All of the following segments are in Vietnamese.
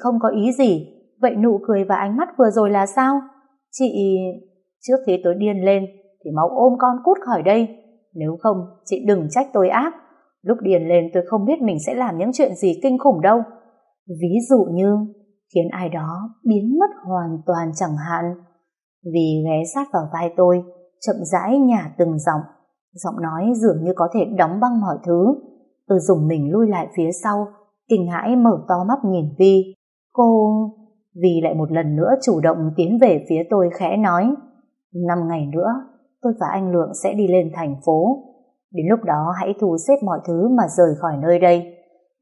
Không có ý gì, vậy nụ cười và ánh mắt vừa rồi là sao? Chị... Trước khi tôi điên lên, thì máu ôm con cút khỏi đây. Nếu không, chị đừng trách tôi ác. Lúc điền lên tôi không biết mình sẽ làm những chuyện gì kinh khủng đâu. Ví dụ như khiến ai đó biến mất hoàn toàn chẳng hạn. Vì ghé sát vào vai tôi, chậm rãi nhả từng giọng. Giọng nói dường như có thể đóng băng mọi thứ. Tôi dùng mình lui lại phía sau, kinh hãi mở to mắt nhìn Vi. Cô... Vì lại một lần nữa chủ động tiến về phía tôi khẽ nói. Năm ngày nữa, tôi và anh Lượng sẽ đi lên thành phố. Đến lúc đó hãy thu xếp mọi thứ mà rời khỏi nơi đây.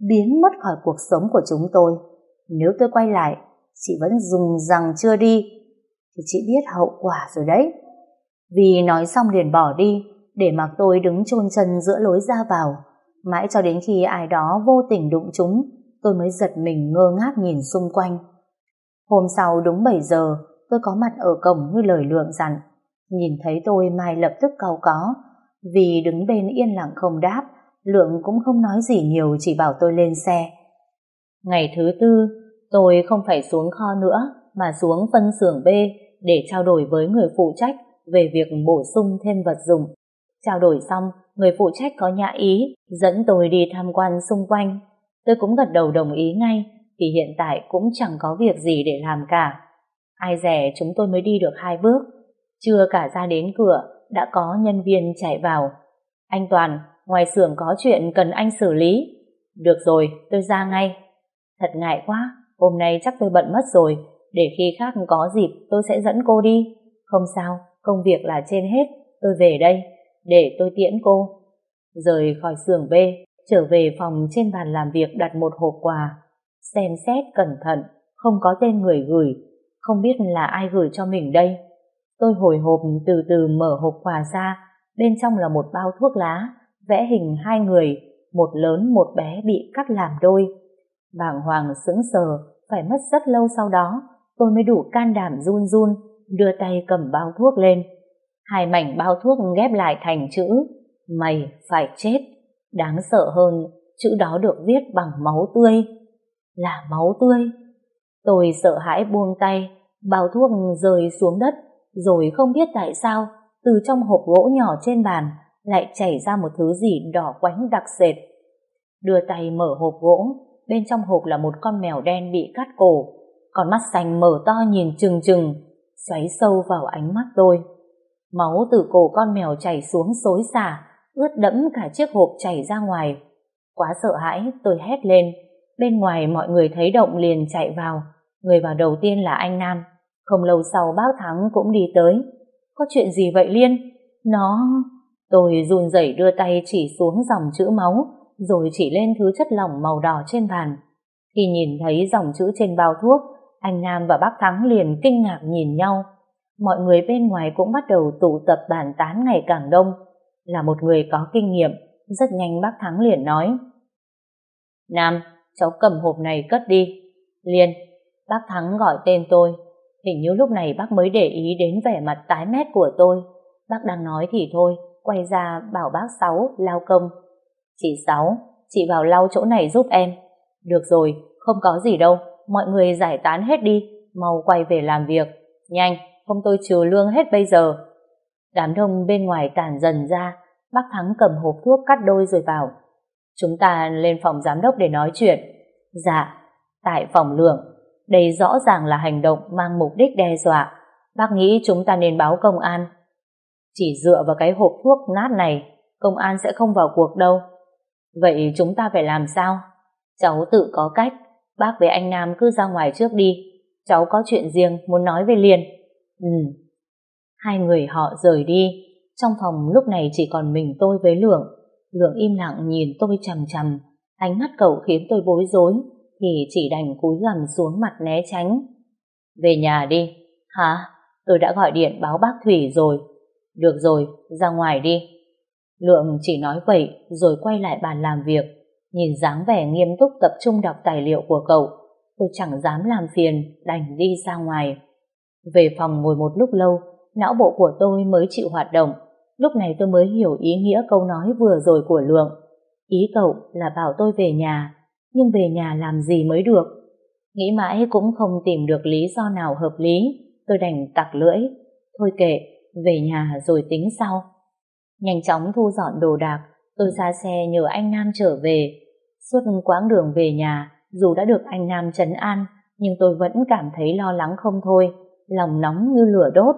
Biến mất khỏi cuộc sống của chúng tôi. Nếu tôi quay lại, chị vẫn dùng rằng chưa đi. Thì chị biết hậu quả rồi đấy. Vì nói xong liền bỏ đi, để mặc tôi đứng chôn chân giữa lối ra vào. Mãi cho đến khi ai đó vô tình đụng chúng, tôi mới giật mình ngơ ngác nhìn xung quanh. Hôm sau đúng 7 giờ, tôi có mặt ở cổng như lời lượng dặn. Nhìn thấy tôi Mai lập tức cau có, vì đứng bên yên lặng không đáp, lượng cũng không nói gì nhiều chỉ bảo tôi lên xe. Ngày thứ tư, tôi không phải xuống kho nữa, mà xuống phân xưởng B để trao đổi với người phụ trách về việc bổ sung thêm vật dụng. Trao đổi xong, người phụ trách có nhã ý dẫn tôi đi tham quan xung quanh Tôi cũng gật đầu đồng ý ngay vì hiện tại cũng chẳng có việc gì để làm cả. Ai rẻ chúng tôi mới đi được hai bước. Chưa cả ra đến cửa đã có nhân viên chạy vào. Anh Toàn, ngoài xưởng có chuyện cần anh xử lý. Được rồi, tôi ra ngay. Thật ngại quá, hôm nay chắc tôi bận mất rồi. Để khi khác có dịp tôi sẽ dẫn cô đi. Không sao, công việc là trên hết. Tôi về đây, để tôi tiễn cô. Rời khỏi xưởng B, Trở về phòng trên bàn làm việc đặt một hộp quà. Xem xét cẩn thận, không có tên người gửi, không biết là ai gửi cho mình đây. Tôi hồi hộp từ từ mở hộp quà ra, bên trong là một bao thuốc lá, vẽ hình hai người, một lớn một bé bị cắt làm đôi. Bàng hoàng sững sờ, phải mất rất lâu sau đó, tôi mới đủ can đảm run run, đưa tay cầm bao thuốc lên. Hai mảnh bao thuốc ghép lại thành chữ, mày phải chết. Đáng sợ hơn, chữ đó được viết bằng máu tươi. Là máu tươi. Tôi sợ hãi buông tay, bao thuốc rơi xuống đất, rồi không biết tại sao, từ trong hộp gỗ nhỏ trên bàn lại chảy ra một thứ gì đỏ quánh đặc sệt. Đưa tay mở hộp gỗ, bên trong hộp là một con mèo đen bị cắt cổ, con mắt xanh mở to nhìn trừng trừng, xoáy sâu vào ánh mắt tôi. Máu từ cổ con mèo chảy xuống xối xả, ướt đẫm cả chiếc hộp chảy ra ngoài. Quá sợ hãi, tôi hét lên. Bên ngoài mọi người thấy động liền chạy vào. Người vào đầu tiên là anh Nam. Không lâu sau bác Thắng cũng đi tới. Có chuyện gì vậy Liên? Nó... Tôi run rẩy đưa tay chỉ xuống dòng chữ máu, rồi chỉ lên thứ chất lỏng màu đỏ trên bàn. Khi nhìn thấy dòng chữ trên bao thuốc, anh Nam và bác Thắng liền kinh ngạc nhìn nhau. Mọi người bên ngoài cũng bắt đầu tụ tập bàn tán ngày càng đông là một người có kinh nghiệm, rất nhanh bác Thắng liền nói. Nam, cháu cầm hộp này cất đi. Liên, bác Thắng gọi tên tôi. Hình như lúc này bác mới để ý đến vẻ mặt tái mét của tôi. Bác đang nói thì thôi, quay ra bảo bác Sáu lao công. Chị Sáu, chị vào lau chỗ này giúp em. Được rồi, không có gì đâu, mọi người giải tán hết đi, mau quay về làm việc. Nhanh, không tôi trừ lương hết bây giờ. Đám đông bên ngoài tản dần ra, bác Thắng cầm hộp thuốc cắt đôi rồi vào. Chúng ta lên phòng giám đốc để nói chuyện. Dạ, tại phòng lượng. Đây rõ ràng là hành động mang mục đích đe dọa. Bác nghĩ chúng ta nên báo công an. Chỉ dựa vào cái hộp thuốc nát này, công an sẽ không vào cuộc đâu. Vậy chúng ta phải làm sao? Cháu tự có cách. Bác với anh Nam cứ ra ngoài trước đi. Cháu có chuyện riêng muốn nói với Liên. Ừ, Hai người họ rời đi. Trong phòng lúc này chỉ còn mình tôi với Lượng. Lượng im lặng nhìn tôi chằm chằm. Ánh mắt cậu khiến tôi bối rối thì chỉ đành cúi gằm xuống mặt né tránh. Về nhà đi. Hả? Tôi đã gọi điện báo bác Thủy rồi. Được rồi, ra ngoài đi. Lượng chỉ nói vậy rồi quay lại bàn làm việc. Nhìn dáng vẻ nghiêm túc tập trung đọc tài liệu của cậu, tôi chẳng dám làm phiền, đành đi ra ngoài. Về phòng ngồi một lúc lâu, não bộ của tôi mới chịu hoạt động. Lúc này tôi mới hiểu ý nghĩa câu nói vừa rồi của Lượng. Ý cậu là bảo tôi về nhà, nhưng về nhà làm gì mới được. Nghĩ mãi cũng không tìm được lý do nào hợp lý, tôi đành tặc lưỡi. Thôi kệ, về nhà rồi tính sau. Nhanh chóng thu dọn đồ đạc, tôi ra xe nhờ anh Nam trở về. Suốt quãng đường về nhà, dù đã được anh Nam trấn an, nhưng tôi vẫn cảm thấy lo lắng không thôi, lòng nóng như lửa đốt.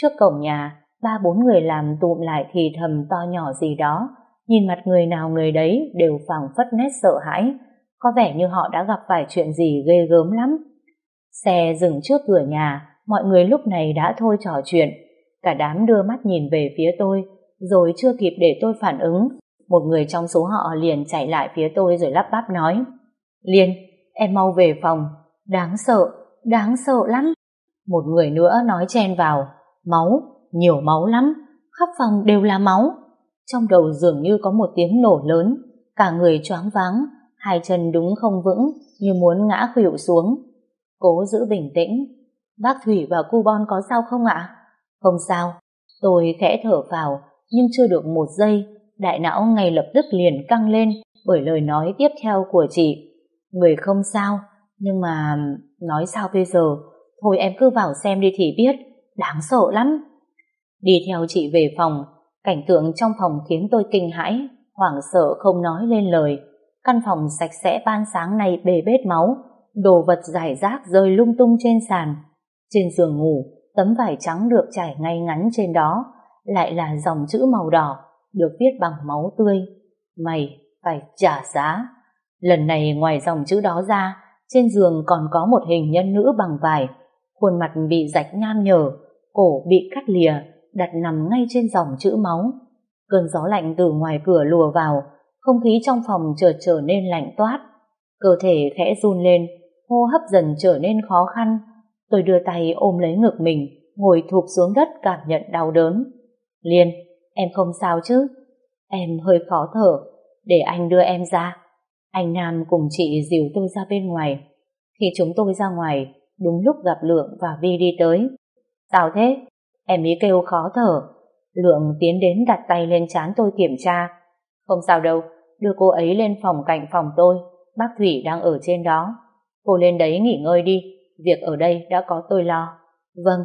Trước cổng nhà, ba bốn người làm tụm lại thì thầm to nhỏ gì đó. Nhìn mặt người nào người đấy đều phảng phất nét sợ hãi. Có vẻ như họ đã gặp phải chuyện gì ghê gớm lắm. Xe dừng trước cửa nhà, mọi người lúc này đã thôi trò chuyện. Cả đám đưa mắt nhìn về phía tôi, rồi chưa kịp để tôi phản ứng. Một người trong số họ liền chạy lại phía tôi rồi lắp bắp nói. Liên, em mau về phòng, đáng sợ, đáng sợ lắm. Một người nữa nói chen vào. Máu, nhiều máu lắm, khắp phòng đều là máu. Trong đầu dường như có một tiếng nổ lớn, cả người choáng váng, hai chân đúng không vững, như muốn ngã khuỵu xuống. Cố giữ bình tĩnh. Bác Thủy và cu Bon có sao không ạ? Không sao. Tôi khẽ thở vào, nhưng chưa được một giây, đại não ngay lập tức liền căng lên bởi lời nói tiếp theo của chị. Người không sao, nhưng mà nói sao bây giờ? Thôi em cứ vào xem đi thì biết đáng sợ lắm. Đi theo chị về phòng, cảnh tượng trong phòng khiến tôi kinh hãi, hoảng sợ không nói lên lời. Căn phòng sạch sẽ ban sáng này bề bết máu, đồ vật giải rác rơi lung tung trên sàn. Trên giường ngủ, tấm vải trắng được trải ngay ngắn trên đó, lại là dòng chữ màu đỏ, được viết bằng máu tươi. Mày phải trả giá. Lần này ngoài dòng chữ đó ra, trên giường còn có một hình nhân nữ bằng vải, khuôn mặt bị rạch nham nhở, cổ bị cắt lìa, đặt nằm ngay trên dòng chữ máu. Cơn gió lạnh từ ngoài cửa lùa vào, không khí trong phòng chợt trở, trở nên lạnh toát. Cơ thể khẽ run lên, hô hấp dần trở nên khó khăn. Tôi đưa tay ôm lấy ngực mình, ngồi thụp xuống đất cảm nhận đau đớn. Liên, em không sao chứ? Em hơi khó thở, để anh đưa em ra. Anh Nam cùng chị dìu tôi ra bên ngoài. Khi chúng tôi ra ngoài, đúng lúc gặp Lượng và Vi đi tới. Sao thế? Em ý kêu khó thở. Lượng tiến đến đặt tay lên chán tôi kiểm tra. Không sao đâu, đưa cô ấy lên phòng cạnh phòng tôi. Bác Thủy đang ở trên đó. Cô lên đấy nghỉ ngơi đi. Việc ở đây đã có tôi lo. Vâng.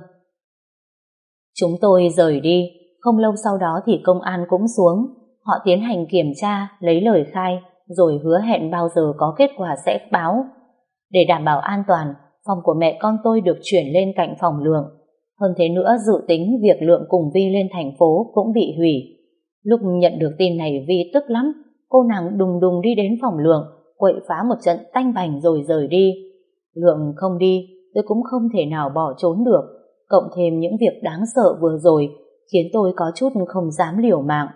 Chúng tôi rời đi. Không lâu sau đó thì công an cũng xuống. Họ tiến hành kiểm tra, lấy lời khai, rồi hứa hẹn bao giờ có kết quả sẽ báo. Để đảm bảo an toàn, phòng của mẹ con tôi được chuyển lên cạnh phòng lượng. Hơn thế nữa dự tính việc lượng cùng Vi lên thành phố cũng bị hủy. Lúc nhận được tin này Vi tức lắm, cô nàng đùng đùng đi đến phòng lượng, quậy phá một trận tanh bành rồi rời đi. Lượng không đi, tôi cũng không thể nào bỏ trốn được, cộng thêm những việc đáng sợ vừa rồi, khiến tôi có chút không dám liều mạng.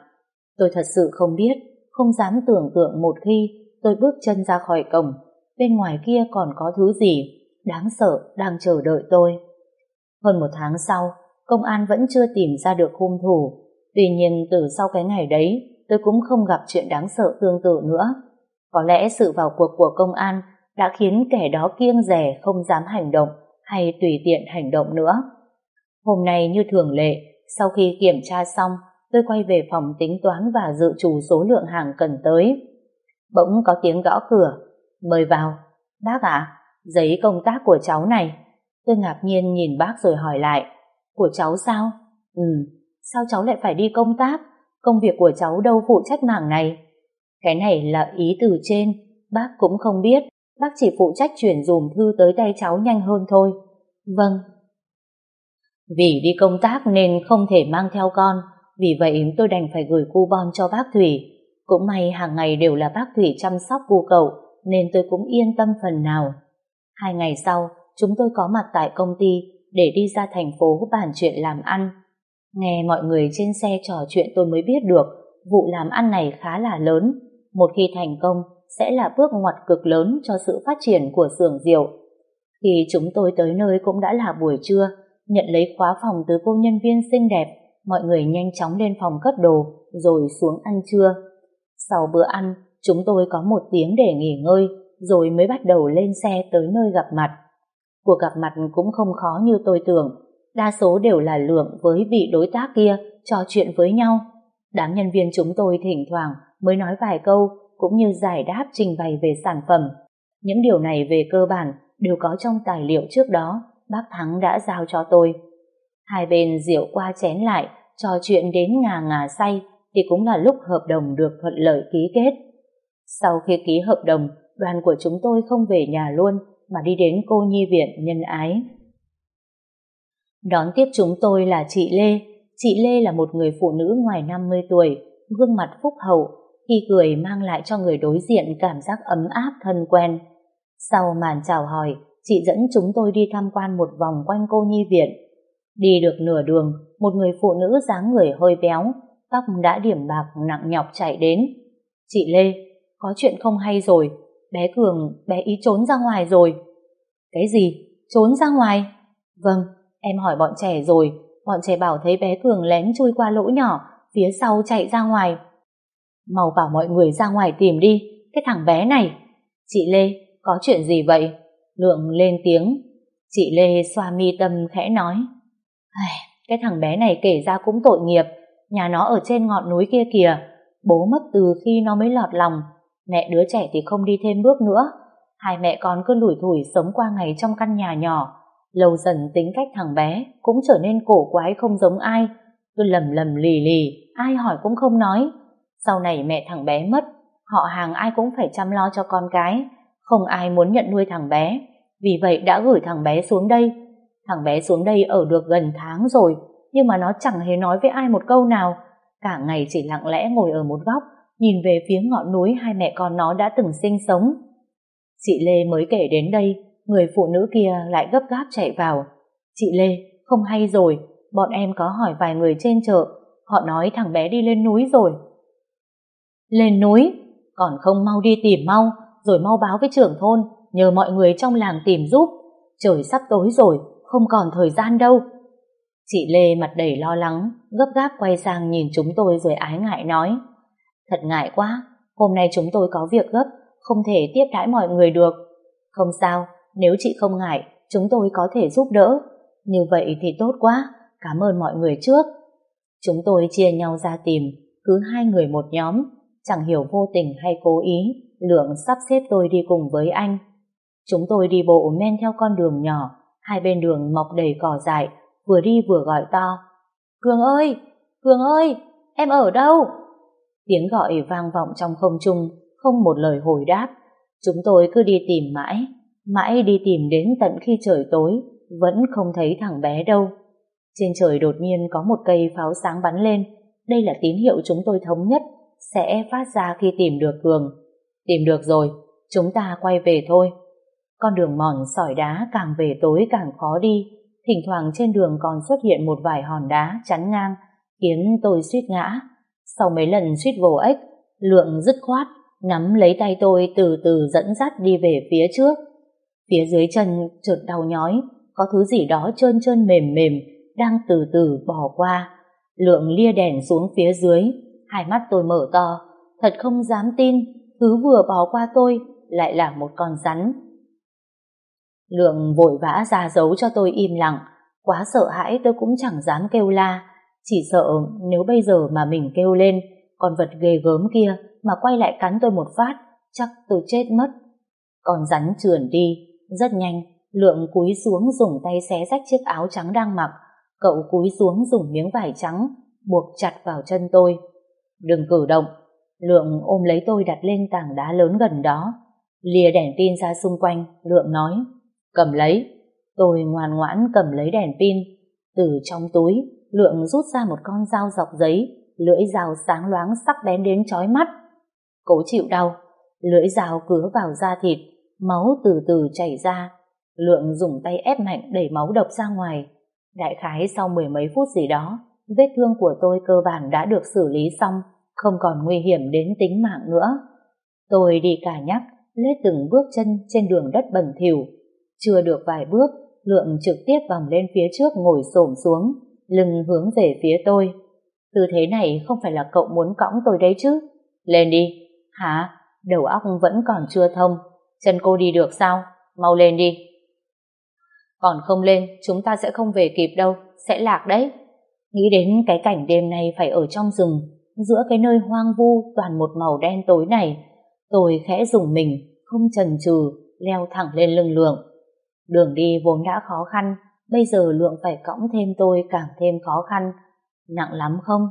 Tôi thật sự không biết, không dám tưởng tượng một khi tôi bước chân ra khỏi cổng, bên ngoài kia còn có thứ gì, đáng sợ đang chờ đợi tôi. Hơn một tháng sau, công an vẫn chưa tìm ra được hung thủ. Tuy nhiên từ sau cái ngày đấy, tôi cũng không gặp chuyện đáng sợ tương tự nữa. Có lẽ sự vào cuộc của công an đã khiến kẻ đó kiêng rẻ không dám hành động hay tùy tiện hành động nữa. Hôm nay như thường lệ, sau khi kiểm tra xong, tôi quay về phòng tính toán và dự trù số lượng hàng cần tới. Bỗng có tiếng gõ cửa. Mời vào. Bác ạ, giấy công tác của cháu này. Tôi ngạc nhiên nhìn bác rồi hỏi lại, của cháu sao? Ừ, sao cháu lại phải đi công tác? Công việc của cháu đâu phụ trách mảng này? Cái này là ý từ trên, bác cũng không biết, bác chỉ phụ trách chuyển dùm thư tới tay cháu nhanh hơn thôi. Vâng. Vì đi công tác nên không thể mang theo con, vì vậy tôi đành phải gửi coupon cho bác Thủy. Cũng may hàng ngày đều là bác Thủy chăm sóc cu cậu, nên tôi cũng yên tâm phần nào. Hai ngày sau, chúng tôi có mặt tại công ty để đi ra thành phố bàn chuyện làm ăn. Nghe mọi người trên xe trò chuyện tôi mới biết được vụ làm ăn này khá là lớn. Một khi thành công sẽ là bước ngoặt cực lớn cho sự phát triển của xưởng rượu. Khi chúng tôi tới nơi cũng đã là buổi trưa, nhận lấy khóa phòng từ cô nhân viên xinh đẹp, mọi người nhanh chóng lên phòng cất đồ rồi xuống ăn trưa. Sau bữa ăn, chúng tôi có một tiếng để nghỉ ngơi rồi mới bắt đầu lên xe tới nơi gặp mặt. Cuộc gặp mặt cũng không khó như tôi tưởng. Đa số đều là lượng với vị đối tác kia trò chuyện với nhau. Đám nhân viên chúng tôi thỉnh thoảng mới nói vài câu cũng như giải đáp trình bày về sản phẩm. Những điều này về cơ bản đều có trong tài liệu trước đó bác Thắng đã giao cho tôi. Hai bên rượu qua chén lại, trò chuyện đến ngà ngà say thì cũng là lúc hợp đồng được thuận lợi ký kết. Sau khi ký hợp đồng, đoàn của chúng tôi không về nhà luôn mà đi đến cô nhi viện nhân ái. Đón tiếp chúng tôi là chị Lê. Chị Lê là một người phụ nữ ngoài 50 tuổi, gương mặt phúc hậu, khi cười mang lại cho người đối diện cảm giác ấm áp thân quen. Sau màn chào hỏi, chị dẫn chúng tôi đi tham quan một vòng quanh cô nhi viện. Đi được nửa đường, một người phụ nữ dáng người hơi béo, tóc đã điểm bạc nặng nhọc chạy đến. Chị Lê, có chuyện không hay rồi, Bé Cường, bé ý trốn ra ngoài rồi. Cái gì? Trốn ra ngoài? Vâng, em hỏi bọn trẻ rồi. Bọn trẻ bảo thấy bé Cường lén chui qua lỗ nhỏ, phía sau chạy ra ngoài. Mau bảo mọi người ra ngoài tìm đi, cái thằng bé này. Chị Lê, có chuyện gì vậy? Lượng lên tiếng. Chị Lê xoa mi tâm khẽ nói. Cái thằng bé này kể ra cũng tội nghiệp, nhà nó ở trên ngọn núi kia kìa. Bố mất từ khi nó mới lọt lòng, Mẹ đứa trẻ thì không đi thêm bước nữa. Hai mẹ con cứ lủi thủi sống qua ngày trong căn nhà nhỏ. Lâu dần tính cách thằng bé cũng trở nên cổ quái không giống ai. Cứ lầm lầm lì lì, ai hỏi cũng không nói. Sau này mẹ thằng bé mất, họ hàng ai cũng phải chăm lo cho con cái. Không ai muốn nhận nuôi thằng bé. Vì vậy đã gửi thằng bé xuống đây. Thằng bé xuống đây ở được gần tháng rồi, nhưng mà nó chẳng hề nói với ai một câu nào cả ngày chỉ lặng lẽ ngồi ở một góc nhìn về phía ngọn núi hai mẹ con nó đã từng sinh sống. Chị Lê mới kể đến đây, người phụ nữ kia lại gấp gáp chạy vào. Chị Lê, không hay rồi, bọn em có hỏi vài người trên chợ, họ nói thằng bé đi lên núi rồi. Lên núi? Còn không mau đi tìm mau, rồi mau báo với trưởng thôn, nhờ mọi người trong làng tìm giúp. Trời sắp tối rồi, không còn thời gian đâu. Chị Lê mặt đầy lo lắng, gấp gáp quay sang nhìn chúng tôi rồi ái ngại nói. Thật ngại quá, hôm nay chúng tôi có việc gấp, không thể tiếp đãi mọi người được. Không sao, nếu chị không ngại, chúng tôi có thể giúp đỡ. Như vậy thì tốt quá, cảm ơn mọi người trước. Chúng tôi chia nhau ra tìm, cứ hai người một nhóm, chẳng hiểu vô tình hay cố ý, Lượng sắp xếp tôi đi cùng với anh. Chúng tôi đi bộ men theo con đường nhỏ, hai bên đường mọc đầy cỏ dại, vừa đi vừa gọi to. Cường ơi! Cường ơi! Em ở đâu? Tiếng gọi vang vọng trong không trung, không một lời hồi đáp. Chúng tôi cứ đi tìm mãi, mãi đi tìm đến tận khi trời tối, vẫn không thấy thằng bé đâu. Trên trời đột nhiên có một cây pháo sáng bắn lên, đây là tín hiệu chúng tôi thống nhất sẽ phát ra khi tìm được Cường. Tìm được rồi, chúng ta quay về thôi. Con đường mòn sỏi đá càng về tối càng khó đi, thỉnh thoảng trên đường còn xuất hiện một vài hòn đá chắn ngang, khiến tôi suýt ngã. Sau mấy lần suýt vô ích, Lượng dứt khoát, nắm lấy tay tôi từ từ dẫn dắt đi về phía trước. Phía dưới chân trượt đau nhói, có thứ gì đó trơn trơn mềm mềm, đang từ từ bỏ qua. Lượng lia đèn xuống phía dưới, hai mắt tôi mở to, thật không dám tin, thứ vừa bỏ qua tôi lại là một con rắn. Lượng vội vã ra dấu cho tôi im lặng, quá sợ hãi tôi cũng chẳng dám kêu la. Chỉ sợ nếu bây giờ mà mình kêu lên con vật ghê gớm kia mà quay lại cắn tôi một phát chắc tôi chết mất. Con rắn trườn đi, rất nhanh Lượng cúi xuống dùng tay xé rách chiếc áo trắng đang mặc. Cậu cúi xuống dùng miếng vải trắng, buộc chặt vào chân tôi. Đừng cử động. Lượng ôm lấy tôi đặt lên tảng đá lớn gần đó. Lìa đèn pin ra xung quanh, Lượng nói. Cầm lấy. Tôi ngoan ngoãn cầm lấy đèn pin. Từ trong túi, Lượng rút ra một con dao dọc giấy, lưỡi dao sáng loáng sắc bén đến chói mắt. Cố chịu đau, lưỡi dao cứa vào da thịt, máu từ từ chảy ra. Lượng dùng tay ép mạnh đẩy máu độc ra ngoài. Đại khái sau mười mấy phút gì đó, vết thương của tôi cơ bản đã được xử lý xong, không còn nguy hiểm đến tính mạng nữa. Tôi đi cả nhắc, lết từng bước chân trên đường đất bẩn thỉu. Chưa được vài bước, Lượng trực tiếp vòng lên phía trước ngồi xổm xuống, lưng hướng về phía tôi. Tư thế này không phải là cậu muốn cõng tôi đấy chứ? Lên đi. Hả? Đầu óc vẫn còn chưa thông. Chân cô đi được sao? Mau lên đi. Còn không lên, chúng ta sẽ không về kịp đâu. Sẽ lạc đấy. Nghĩ đến cái cảnh đêm nay phải ở trong rừng, giữa cái nơi hoang vu toàn một màu đen tối này, tôi khẽ dùng mình, không chần chừ, leo thẳng lên lưng lượng. Đường đi vốn đã khó khăn, Bây giờ Lượng phải cõng thêm tôi càng thêm khó khăn. Nặng lắm không?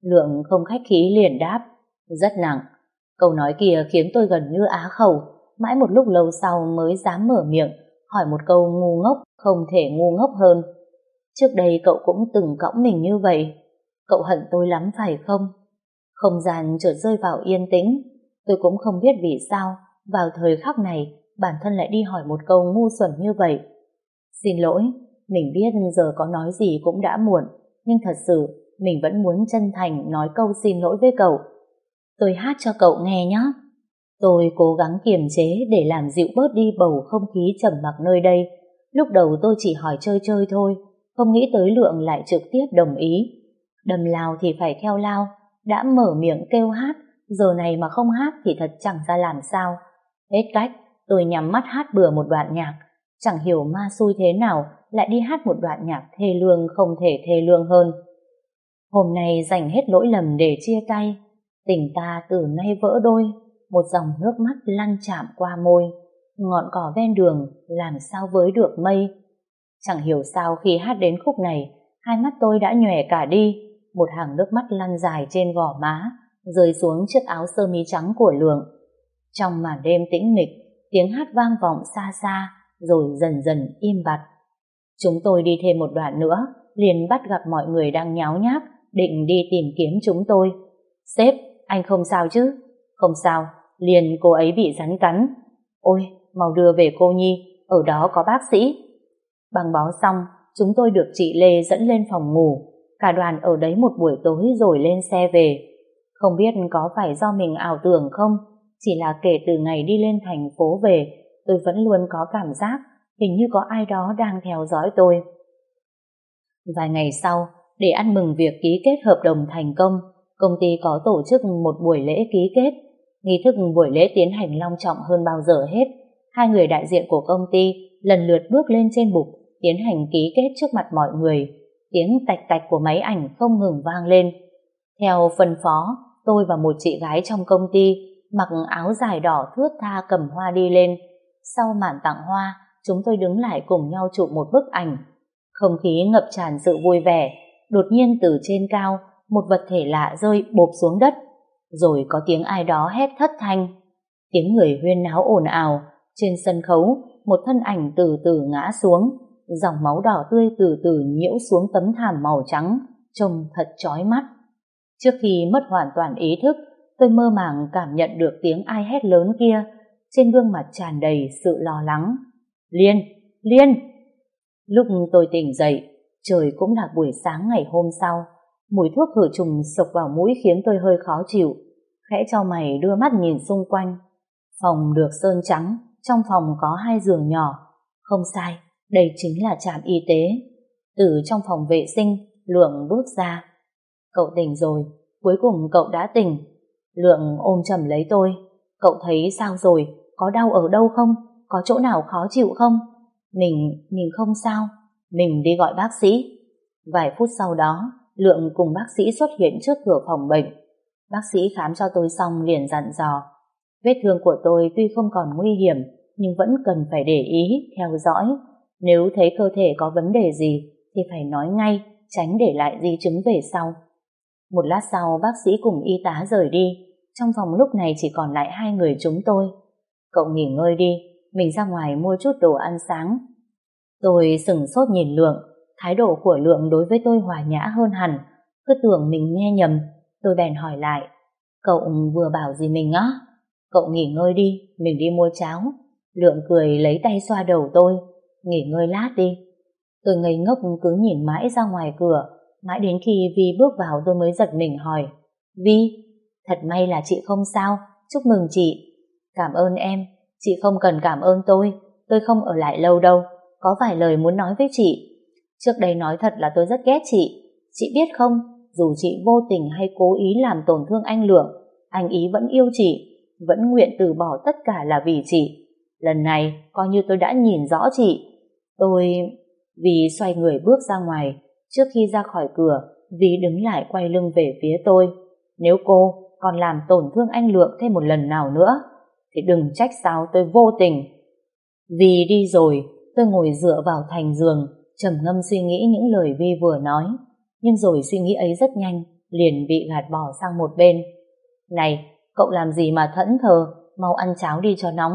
Lượng không khách khí liền đáp. Rất nặng. Câu nói kia khiến tôi gần như á khẩu. Mãi một lúc lâu sau mới dám mở miệng, hỏi một câu ngu ngốc, không thể ngu ngốc hơn. Trước đây cậu cũng từng cõng mình như vậy. Cậu hận tôi lắm phải không? Không gian chợt rơi vào yên tĩnh. Tôi cũng không biết vì sao, vào thời khắc này, bản thân lại đi hỏi một câu ngu xuẩn như vậy. Xin lỗi, mình biết giờ có nói gì cũng đã muộn, nhưng thật sự mình vẫn muốn chân thành nói câu xin lỗi với cậu. Tôi hát cho cậu nghe nhé. Tôi cố gắng kiềm chế để làm dịu bớt đi bầu không khí trầm mặc nơi đây. Lúc đầu tôi chỉ hỏi chơi chơi thôi, không nghĩ tới Lượng lại trực tiếp đồng ý. Đầm lao thì phải theo lao, đã mở miệng kêu hát, giờ này mà không hát thì thật chẳng ra làm sao. Hết cách, tôi nhắm mắt hát bừa một đoạn nhạc, chẳng hiểu ma xui thế nào lại đi hát một đoạn nhạc thê lương không thể thê lương hơn. Hôm nay dành hết lỗi lầm để chia tay, tình ta từ nay vỡ đôi, một dòng nước mắt lăn chạm qua môi, ngọn cỏ ven đường làm sao với được mây. Chẳng hiểu sao khi hát đến khúc này, hai mắt tôi đã nhòe cả đi, một hàng nước mắt lăn dài trên gò má, rơi xuống chiếc áo sơ mi trắng của Lượng. Trong màn đêm tĩnh mịch, tiếng hát vang vọng xa xa, rồi dần dần im bặt. Chúng tôi đi thêm một đoạn nữa, liền bắt gặp mọi người đang nháo nhác, định đi tìm kiếm chúng tôi. Sếp, anh không sao chứ? Không sao, liền cô ấy bị rắn cắn. Ôi, mau đưa về cô Nhi, ở đó có bác sĩ. băng bó xong, chúng tôi được chị Lê dẫn lên phòng ngủ. Cả đoàn ở đấy một buổi tối rồi lên xe về. Không biết có phải do mình ảo tưởng không, chỉ là kể từ ngày đi lên thành phố về, tôi vẫn luôn có cảm giác Hình như có ai đó đang theo dõi tôi. Vài ngày sau, để ăn mừng việc ký kết hợp đồng thành công, công ty có tổ chức một buổi lễ ký kết. Nghi thức buổi lễ tiến hành long trọng hơn bao giờ hết. Hai người đại diện của công ty lần lượt bước lên trên bục, tiến hành ký kết trước mặt mọi người. Tiếng tạch tạch của máy ảnh không ngừng vang lên. Theo phân phó, tôi và một chị gái trong công ty mặc áo dài đỏ thướt tha cầm hoa đi lên. Sau màn tặng hoa, chúng tôi đứng lại cùng nhau chụp một bức ảnh. Không khí ngập tràn sự vui vẻ, đột nhiên từ trên cao, một vật thể lạ rơi bộp xuống đất, rồi có tiếng ai đó hét thất thanh. Tiếng người huyên náo ồn ào, trên sân khấu, một thân ảnh từ từ ngã xuống, dòng máu đỏ tươi từ từ nhiễu xuống tấm thảm màu trắng, trông thật chói mắt. Trước khi mất hoàn toàn ý thức, tôi mơ màng cảm nhận được tiếng ai hét lớn kia, trên gương mặt tràn đầy sự lo lắng. Liên, Liên! Lúc tôi tỉnh dậy, trời cũng là buổi sáng ngày hôm sau. Mùi thuốc khử trùng sộc vào mũi khiến tôi hơi khó chịu. Khẽ cho mày đưa mắt nhìn xung quanh. Phòng được sơn trắng, trong phòng có hai giường nhỏ. Không sai, đây chính là trạm y tế. Từ trong phòng vệ sinh, Lượng bước ra. Cậu tỉnh rồi, cuối cùng cậu đã tỉnh. Lượng ôm chầm lấy tôi. Cậu thấy sao rồi, có đau ở đâu không? có chỗ nào khó chịu không? Mình, mình không sao, mình đi gọi bác sĩ. Vài phút sau đó, Lượng cùng bác sĩ xuất hiện trước cửa phòng bệnh. Bác sĩ khám cho tôi xong liền dặn dò. Vết thương của tôi tuy không còn nguy hiểm, nhưng vẫn cần phải để ý, theo dõi. Nếu thấy cơ thể có vấn đề gì, thì phải nói ngay, tránh để lại di chứng về sau. Một lát sau, bác sĩ cùng y tá rời đi. Trong phòng lúc này chỉ còn lại hai người chúng tôi. Cậu nghỉ ngơi đi, mình ra ngoài mua chút đồ ăn sáng. Tôi sửng sốt nhìn Lượng, thái độ của Lượng đối với tôi hòa nhã hơn hẳn, cứ tưởng mình nghe nhầm, tôi bèn hỏi lại, cậu vừa bảo gì mình á? Cậu nghỉ ngơi đi, mình đi mua cháo. Lượng cười lấy tay xoa đầu tôi, nghỉ ngơi lát đi. Tôi ngây ngốc cứ nhìn mãi ra ngoài cửa, mãi đến khi Vi bước vào tôi mới giật mình hỏi, Vi, thật may là chị không sao, chúc mừng chị. Cảm ơn em, Chị không cần cảm ơn tôi, tôi không ở lại lâu đâu, có vài lời muốn nói với chị. Trước đây nói thật là tôi rất ghét chị, chị biết không, dù chị vô tình hay cố ý làm tổn thương anh Lượng, anh ý vẫn yêu chị, vẫn nguyện từ bỏ tất cả là vì chị. Lần này, coi như tôi đã nhìn rõ chị. Tôi... Vì xoay người bước ra ngoài, trước khi ra khỏi cửa, Vì đứng lại quay lưng về phía tôi. Nếu cô còn làm tổn thương anh Lượng thêm một lần nào nữa, thì đừng trách sao tôi vô tình. Vì đi rồi, tôi ngồi dựa vào thành giường, trầm ngâm suy nghĩ những lời Vi vừa nói. Nhưng rồi suy nghĩ ấy rất nhanh, liền bị gạt bỏ sang một bên. Này, cậu làm gì mà thẫn thờ, mau ăn cháo đi cho nóng.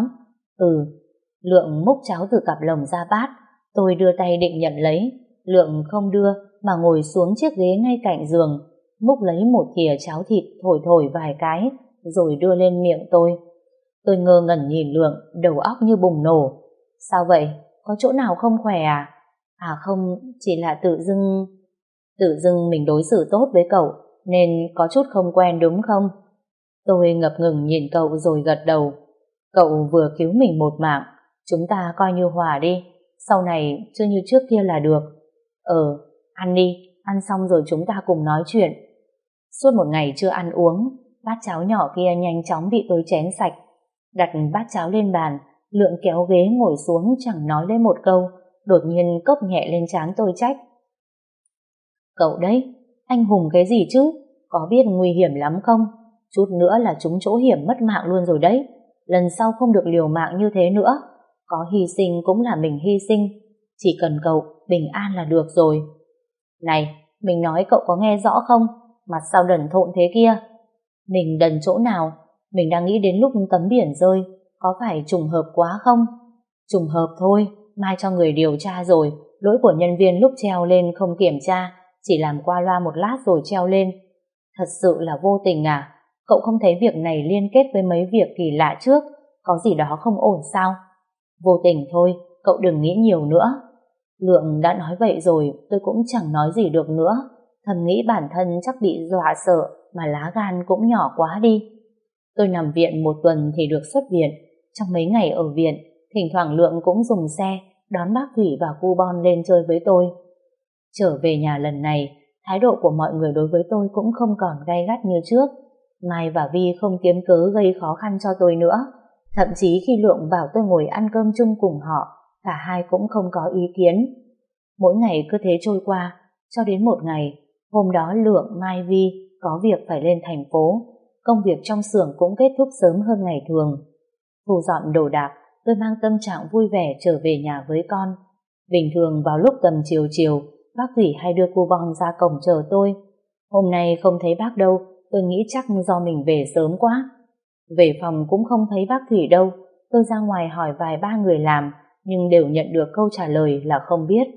Ừ, Lượng múc cháo từ cặp lồng ra bát, tôi đưa tay định nhận lấy. Lượng không đưa, mà ngồi xuống chiếc ghế ngay cạnh giường, múc lấy một thìa cháo thịt thổi thổi vài cái, rồi đưa lên miệng tôi. Tôi ngơ ngẩn nhìn Lượng, đầu óc như bùng nổ. Sao vậy? Có chỗ nào không khỏe à? À không, chỉ là tự dưng... Tự dưng mình đối xử tốt với cậu, nên có chút không quen đúng không? Tôi ngập ngừng nhìn cậu rồi gật đầu. Cậu vừa cứu mình một mạng, chúng ta coi như hòa đi. Sau này chưa như trước kia là được. Ờ, ăn đi, ăn xong rồi chúng ta cùng nói chuyện. Suốt một ngày chưa ăn uống, bát cháo nhỏ kia nhanh chóng bị tôi chén sạch đặt bát cháo lên bàn, lượng kéo ghế ngồi xuống chẳng nói lên một câu, đột nhiên cốc nhẹ lên trán tôi trách. Cậu đấy, anh hùng cái gì chứ, có biết nguy hiểm lắm không? Chút nữa là chúng chỗ hiểm mất mạng luôn rồi đấy, lần sau không được liều mạng như thế nữa, có hy sinh cũng là mình hy sinh, chỉ cần cậu bình an là được rồi. Này, mình nói cậu có nghe rõ không? Mặt sao đần thộn thế kia? Mình đần chỗ nào mình đang nghĩ đến lúc tấm biển rơi, có phải trùng hợp quá không? Trùng hợp thôi, mai cho người điều tra rồi, lỗi của nhân viên lúc treo lên không kiểm tra, chỉ làm qua loa một lát rồi treo lên. Thật sự là vô tình à? Cậu không thấy việc này liên kết với mấy việc kỳ lạ trước, có gì đó không ổn sao? Vô tình thôi, cậu đừng nghĩ nhiều nữa. Lượng đã nói vậy rồi, tôi cũng chẳng nói gì được nữa. Thầm nghĩ bản thân chắc bị dọa sợ, mà lá gan cũng nhỏ quá đi. Tôi nằm viện một tuần thì được xuất viện. Trong mấy ngày ở viện, thỉnh thoảng Lượng cũng dùng xe đón bác Thủy và cu Bon lên chơi với tôi. Trở về nhà lần này, thái độ của mọi người đối với tôi cũng không còn gay gắt như trước. Mai và Vi không kiếm cớ gây khó khăn cho tôi nữa. Thậm chí khi Lượng bảo tôi ngồi ăn cơm chung cùng họ, cả hai cũng không có ý kiến. Mỗi ngày cứ thế trôi qua, cho đến một ngày, hôm đó Lượng Mai Vi có việc phải lên thành phố, công việc trong xưởng cũng kết thúc sớm hơn ngày thường. Thu dọn đồ đạc, tôi mang tâm trạng vui vẻ trở về nhà với con. Bình thường vào lúc tầm chiều chiều, bác Thủy hay đưa cu bon ra cổng chờ tôi. Hôm nay không thấy bác đâu, tôi nghĩ chắc do mình về sớm quá. Về phòng cũng không thấy bác Thủy đâu, tôi ra ngoài hỏi vài ba người làm, nhưng đều nhận được câu trả lời là không biết.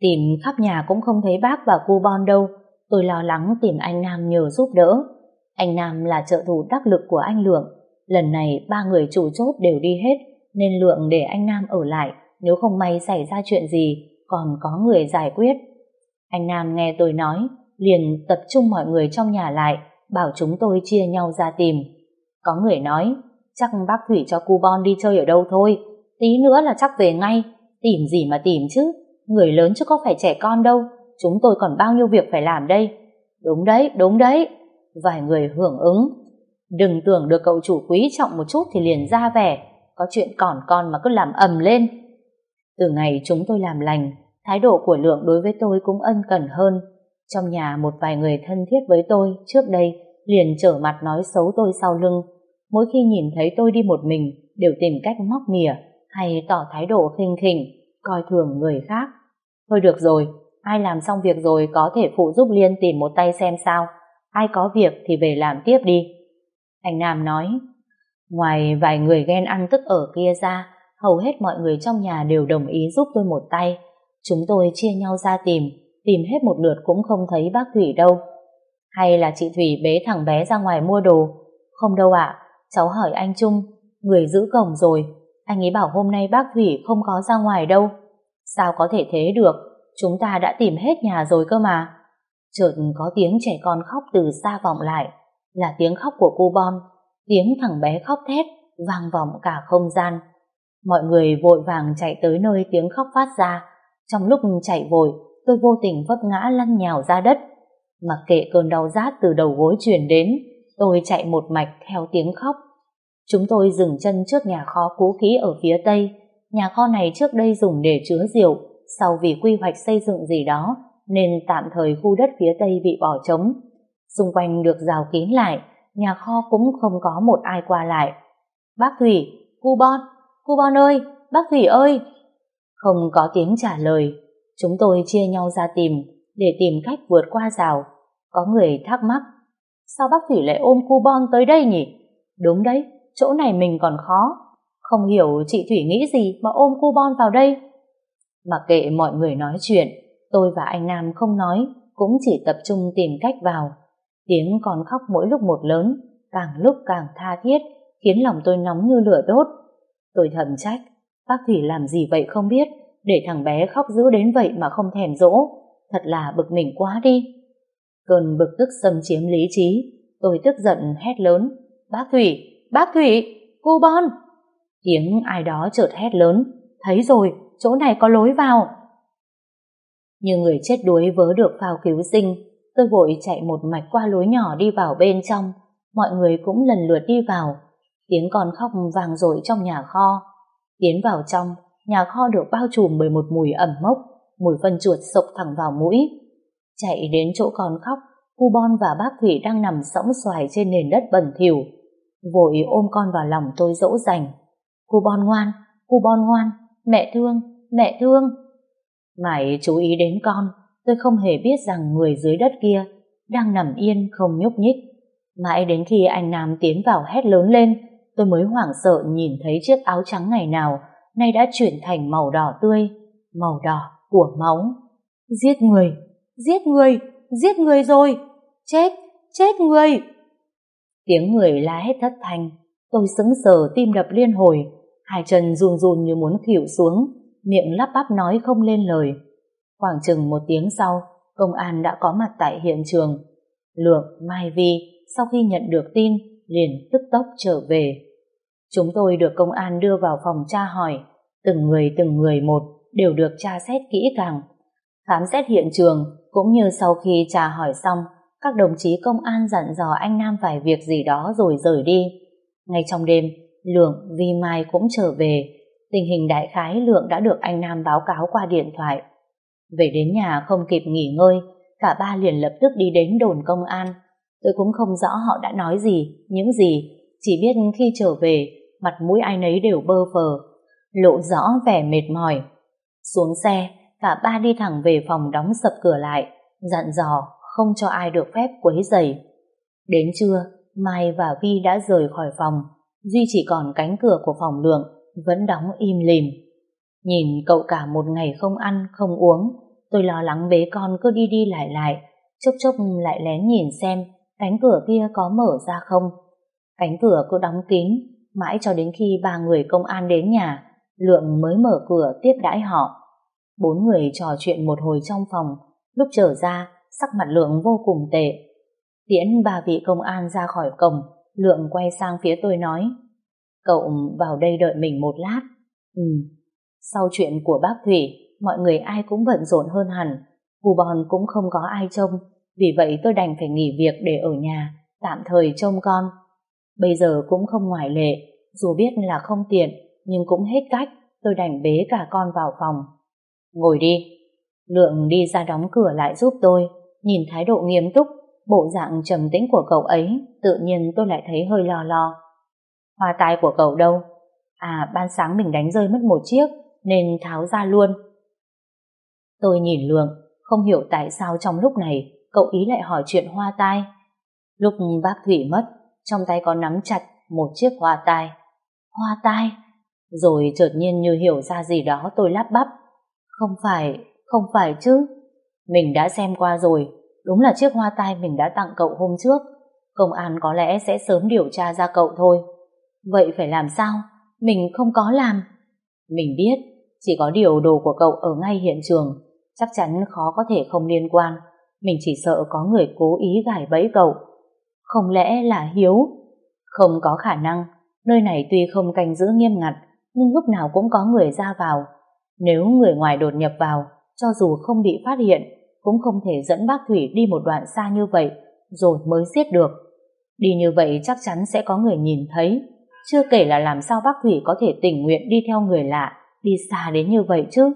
Tìm khắp nhà cũng không thấy bác và cu bon đâu, tôi lo lắng tìm anh Nam nhờ giúp đỡ. Anh Nam là trợ thủ đắc lực của anh Lượng. Lần này ba người chủ chốt đều đi hết nên Lượng để anh Nam ở lại nếu không may xảy ra chuyện gì còn có người giải quyết. Anh Nam nghe tôi nói liền tập trung mọi người trong nhà lại bảo chúng tôi chia nhau ra tìm. Có người nói chắc bác Thủy cho cu bon đi chơi ở đâu thôi tí nữa là chắc về ngay tìm gì mà tìm chứ người lớn chứ có phải trẻ con đâu chúng tôi còn bao nhiêu việc phải làm đây đúng đấy, đúng đấy vài người hưởng ứng. Đừng tưởng được cậu chủ quý trọng một chút thì liền ra vẻ, có chuyện còn con mà cứ làm ầm lên. Từ ngày chúng tôi làm lành, thái độ của Lượng đối với tôi cũng ân cần hơn. Trong nhà một vài người thân thiết với tôi trước đây liền trở mặt nói xấu tôi sau lưng. Mỗi khi nhìn thấy tôi đi một mình đều tìm cách móc mỉa hay tỏ thái độ khinh khỉnh, coi thường người khác. Thôi được rồi, ai làm xong việc rồi có thể phụ giúp Liên tìm một tay xem sao ai có việc thì về làm tiếp đi. Anh Nam nói, ngoài vài người ghen ăn tức ở kia ra, hầu hết mọi người trong nhà đều đồng ý giúp tôi một tay. Chúng tôi chia nhau ra tìm, tìm hết một lượt cũng không thấy bác Thủy đâu. Hay là chị Thủy bế thằng bé ra ngoài mua đồ? Không đâu ạ, cháu hỏi anh Trung, người giữ cổng rồi, anh ấy bảo hôm nay bác Thủy không có ra ngoài đâu. Sao có thể thế được, chúng ta đã tìm hết nhà rồi cơ mà chợt có tiếng trẻ con khóc từ xa vọng lại, là tiếng khóc của cô Bon tiếng thằng bé khóc thét, vang vọng cả không gian. Mọi người vội vàng chạy tới nơi tiếng khóc phát ra. Trong lúc chạy vội, tôi vô tình vấp ngã lăn nhào ra đất. Mặc kệ cơn đau rát từ đầu gối truyền đến, tôi chạy một mạch theo tiếng khóc. Chúng tôi dừng chân trước nhà kho cũ kỹ ở phía tây. Nhà kho này trước đây dùng để chứa rượu, sau vì quy hoạch xây dựng gì đó nên tạm thời khu đất phía tây bị bỏ trống. Xung quanh được rào kín lại, nhà kho cũng không có một ai qua lại. Bác Thủy, cu Bon, cu Bon ơi, bác Thủy ơi! Không có tiếng trả lời, chúng tôi chia nhau ra tìm, để tìm cách vượt qua rào. Có người thắc mắc, sao bác Thủy lại ôm cu Bon tới đây nhỉ? Đúng đấy, chỗ này mình còn khó. Không hiểu chị Thủy nghĩ gì mà ôm cu Bon vào đây. Mặc kệ mọi người nói chuyện, Tôi và anh Nam không nói, cũng chỉ tập trung tìm cách vào. Tiếng còn khóc mỗi lúc một lớn, càng lúc càng tha thiết, khiến lòng tôi nóng như lửa đốt. Tôi thầm trách, bác Thủy làm gì vậy không biết, để thằng bé khóc dữ đến vậy mà không thèm dỗ. Thật là bực mình quá đi. Cơn bực tức xâm chiếm lý trí, tôi tức giận hét lớn. Bác Thủy, bác Thủy, cô bon. Tiếng ai đó chợt hét lớn, thấy rồi, chỗ này có lối vào. Như người chết đuối vớ được phao cứu sinh, tôi vội chạy một mạch qua lối nhỏ đi vào bên trong, mọi người cũng lần lượt đi vào. Tiếng con khóc vàng rồi trong nhà kho. Tiến vào trong, nhà kho được bao trùm bởi một mùi ẩm mốc, mùi phân chuột sộc thẳng vào mũi. Chạy đến chỗ con khóc, Cu Bon và bác Thủy đang nằm sõng xoài trên nền đất bẩn thỉu, vội ôm con vào lòng tôi dỗ dành. Cu Bon ngoan, Cu Bon ngoan, mẹ thương, mẹ thương mãi chú ý đến con, tôi không hề biết rằng người dưới đất kia đang nằm yên không nhúc nhích. Mãi đến khi anh Nam tiến vào hét lớn lên, tôi mới hoảng sợ nhìn thấy chiếc áo trắng ngày nào nay đã chuyển thành màu đỏ tươi, màu đỏ của máu. Giết người, giết người, giết người rồi, chết, chết người. Tiếng người la hét thất thanh, tôi sững sờ tim đập liên hồi, hai chân run run như muốn khỉu xuống, miệng lắp bắp nói không lên lời. Khoảng chừng một tiếng sau, công an đã có mặt tại hiện trường. Lượng, Mai Vi, sau khi nhận được tin, liền tức tốc trở về. Chúng tôi được công an đưa vào phòng tra hỏi, từng người từng người một đều được tra xét kỹ càng. Khám xét hiện trường, cũng như sau khi tra hỏi xong, các đồng chí công an dặn dò anh Nam vài việc gì đó rồi rời đi. Ngay trong đêm, Lượng, Vi Mai cũng trở về, Tình hình đại khái lượng đã được anh Nam báo cáo qua điện thoại. Về đến nhà không kịp nghỉ ngơi, cả ba liền lập tức đi đến đồn công an. Tôi cũng không rõ họ đã nói gì, những gì, chỉ biết khi trở về, mặt mũi ai nấy đều bơ phờ, lộ rõ vẻ mệt mỏi. Xuống xe, cả ba đi thẳng về phòng đóng sập cửa lại, dặn dò không cho ai được phép quấy rầy. Đến trưa, Mai và Vi đã rời khỏi phòng, Duy chỉ còn cánh cửa của phòng lượng vẫn đóng im lìm. Nhìn cậu cả một ngày không ăn, không uống, tôi lo lắng bế con cứ đi đi lại lại, chốc chốc lại lén nhìn xem cánh cửa kia có mở ra không. Cánh cửa cứ đóng kín, mãi cho đến khi ba người công an đến nhà, Lượng mới mở cửa tiếp đãi họ. Bốn người trò chuyện một hồi trong phòng, lúc trở ra, sắc mặt Lượng vô cùng tệ. Tiễn ba vị công an ra khỏi cổng, Lượng quay sang phía tôi nói, Cậu vào đây đợi mình một lát. Ừ, sau chuyện của bác Thủy, mọi người ai cũng bận rộn hơn hẳn. Coupon cũng không có ai trông, vì vậy tôi đành phải nghỉ việc để ở nhà, tạm thời trông con. Bây giờ cũng không ngoại lệ, dù biết là không tiện, nhưng cũng hết cách, tôi đành bế cả con vào phòng. Ngồi đi. Lượng đi ra đóng cửa lại giúp tôi, nhìn thái độ nghiêm túc, bộ dạng trầm tĩnh của cậu ấy, tự nhiên tôi lại thấy hơi lo lo. Hoa tai của cậu đâu? À, ban sáng mình đánh rơi mất một chiếc, nên tháo ra luôn. Tôi nhìn Lượng, không hiểu tại sao trong lúc này cậu ý lại hỏi chuyện hoa tai. Lúc bác Thủy mất, trong tay có nắm chặt một chiếc hoa tai. Hoa tai? Rồi chợt nhiên như hiểu ra gì đó tôi lắp bắp. Không phải, không phải chứ. Mình đã xem qua rồi, đúng là chiếc hoa tai mình đã tặng cậu hôm trước. Công an có lẽ sẽ sớm điều tra ra cậu thôi. Vậy phải làm sao? Mình không có làm. Mình biết, chỉ có điều đồ của cậu ở ngay hiện trường, chắc chắn khó có thể không liên quan. Mình chỉ sợ có người cố ý gài bẫy cậu. Không lẽ là Hiếu? Không có khả năng, nơi này tuy không canh giữ nghiêm ngặt, nhưng lúc nào cũng có người ra vào. Nếu người ngoài đột nhập vào, cho dù không bị phát hiện, cũng không thể dẫn bác Thủy đi một đoạn xa như vậy, rồi mới giết được. Đi như vậy chắc chắn sẽ có người nhìn thấy, chưa kể là làm sao bác Thủy có thể tình nguyện đi theo người lạ, đi xa đến như vậy chứ.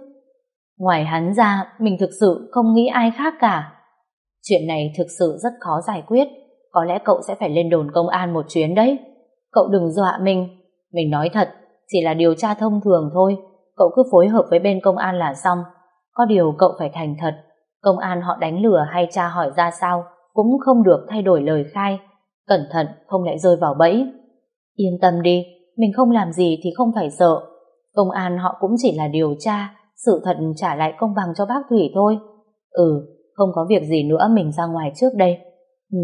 Ngoài hắn ra, mình thực sự không nghĩ ai khác cả. Chuyện này thực sự rất khó giải quyết, có lẽ cậu sẽ phải lên đồn công an một chuyến đấy. Cậu đừng dọa mình, mình nói thật, chỉ là điều tra thông thường thôi, cậu cứ phối hợp với bên công an là xong. Có điều cậu phải thành thật, công an họ đánh lừa hay tra hỏi ra sao cũng không được thay đổi lời khai, cẩn thận không lại rơi vào bẫy. Yên tâm đi, mình không làm gì thì không phải sợ. Công an họ cũng chỉ là điều tra, sự thật trả lại công bằng cho bác Thủy thôi. Ừ, không có việc gì nữa mình ra ngoài trước đây. Ừ.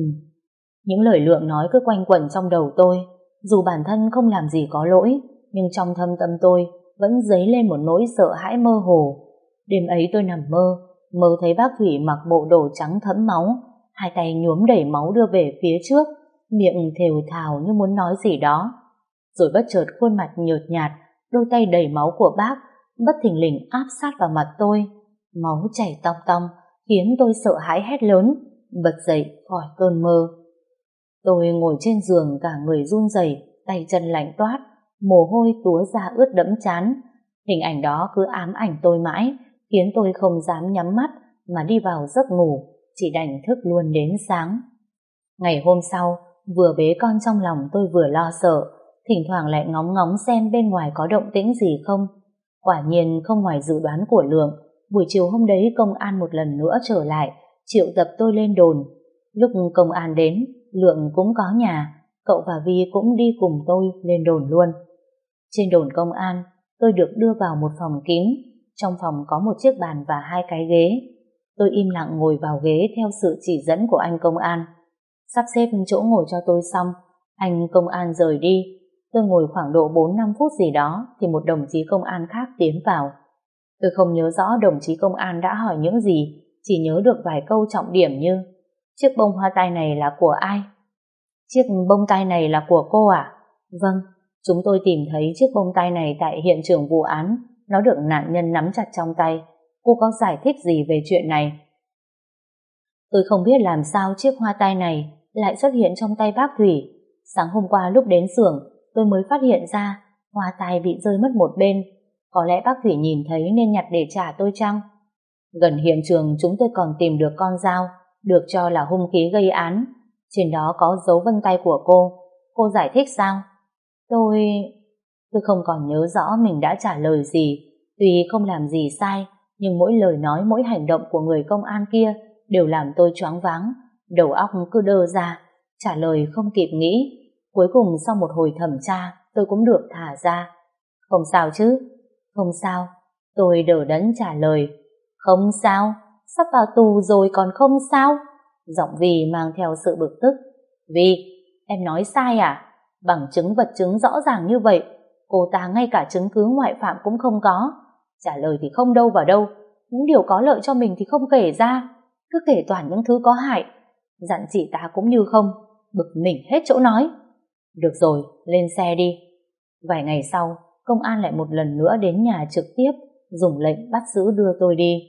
Những lời lượng nói cứ quanh quẩn trong đầu tôi, dù bản thân không làm gì có lỗi, nhưng trong thâm tâm tôi vẫn dấy lên một nỗi sợ hãi mơ hồ. Đêm ấy tôi nằm mơ, mơ thấy bác Thủy mặc bộ đồ trắng thấm máu, hai tay nhuốm đầy máu đưa về phía trước, miệng thều thào như muốn nói gì đó. Rồi bất chợt khuôn mặt nhợt nhạt, đôi tay đầy máu của bác, bất thình lình áp sát vào mặt tôi. Máu chảy tong tong, khiến tôi sợ hãi hét lớn, bật dậy khỏi cơn mơ. Tôi ngồi trên giường cả người run rẩy, tay chân lạnh toát, mồ hôi túa ra ướt đẫm chán. Hình ảnh đó cứ ám ảnh tôi mãi, khiến tôi không dám nhắm mắt mà đi vào giấc ngủ, chỉ đành thức luôn đến sáng. Ngày hôm sau, Vừa bế con trong lòng tôi vừa lo sợ, thỉnh thoảng lại ngóng ngóng xem bên ngoài có động tĩnh gì không. Quả nhiên không ngoài dự đoán của Lượng, buổi chiều hôm đấy công an một lần nữa trở lại, triệu tập tôi lên đồn. Lúc công an đến, Lượng cũng có nhà, cậu và Vi cũng đi cùng tôi lên đồn luôn. Trên đồn công an, tôi được đưa vào một phòng kín, trong phòng có một chiếc bàn và hai cái ghế. Tôi im lặng ngồi vào ghế theo sự chỉ dẫn của anh công an. Sắp xếp chỗ ngồi cho tôi xong, anh công an rời đi. Tôi ngồi khoảng độ 4-5 phút gì đó thì một đồng chí công an khác tiến vào. Tôi không nhớ rõ đồng chí công an đã hỏi những gì, chỉ nhớ được vài câu trọng điểm như Chiếc bông hoa tai này là của ai? Chiếc bông tai này là của cô à? Vâng, chúng tôi tìm thấy chiếc bông tai này tại hiện trường vụ án. Nó được nạn nhân nắm chặt trong tay. Cô có giải thích gì về chuyện này? Tôi không biết làm sao chiếc hoa tai này lại xuất hiện trong tay bác Thủy. Sáng hôm qua lúc đến xưởng, tôi mới phát hiện ra hoa tai bị rơi mất một bên. Có lẽ bác Thủy nhìn thấy nên nhặt để trả tôi chăng? Gần hiện trường chúng tôi còn tìm được con dao, được cho là hung khí gây án. Trên đó có dấu vân tay của cô. Cô giải thích sao? Tôi... Tôi không còn nhớ rõ mình đã trả lời gì. Tuy không làm gì sai, nhưng mỗi lời nói mỗi hành động của người công an kia đều làm tôi choáng váng Đầu óc cứ đơ ra, trả lời không kịp nghĩ. Cuối cùng sau một hồi thẩm tra, tôi cũng được thả ra. Không sao chứ? Không sao. Tôi đỡ đẫn trả lời. Không sao, sắp vào tù rồi còn không sao. Giọng Vì mang theo sự bực tức. Vì, em nói sai à? Bằng chứng vật chứng rõ ràng như vậy, cô ta ngay cả chứng cứ ngoại phạm cũng không có. Trả lời thì không đâu vào đâu, những điều có lợi cho mình thì không kể ra, cứ kể toàn những thứ có hại dặn chị ta cũng như không, bực mình hết chỗ nói. Được rồi, lên xe đi. Vài ngày sau, công an lại một lần nữa đến nhà trực tiếp, dùng lệnh bắt giữ đưa tôi đi.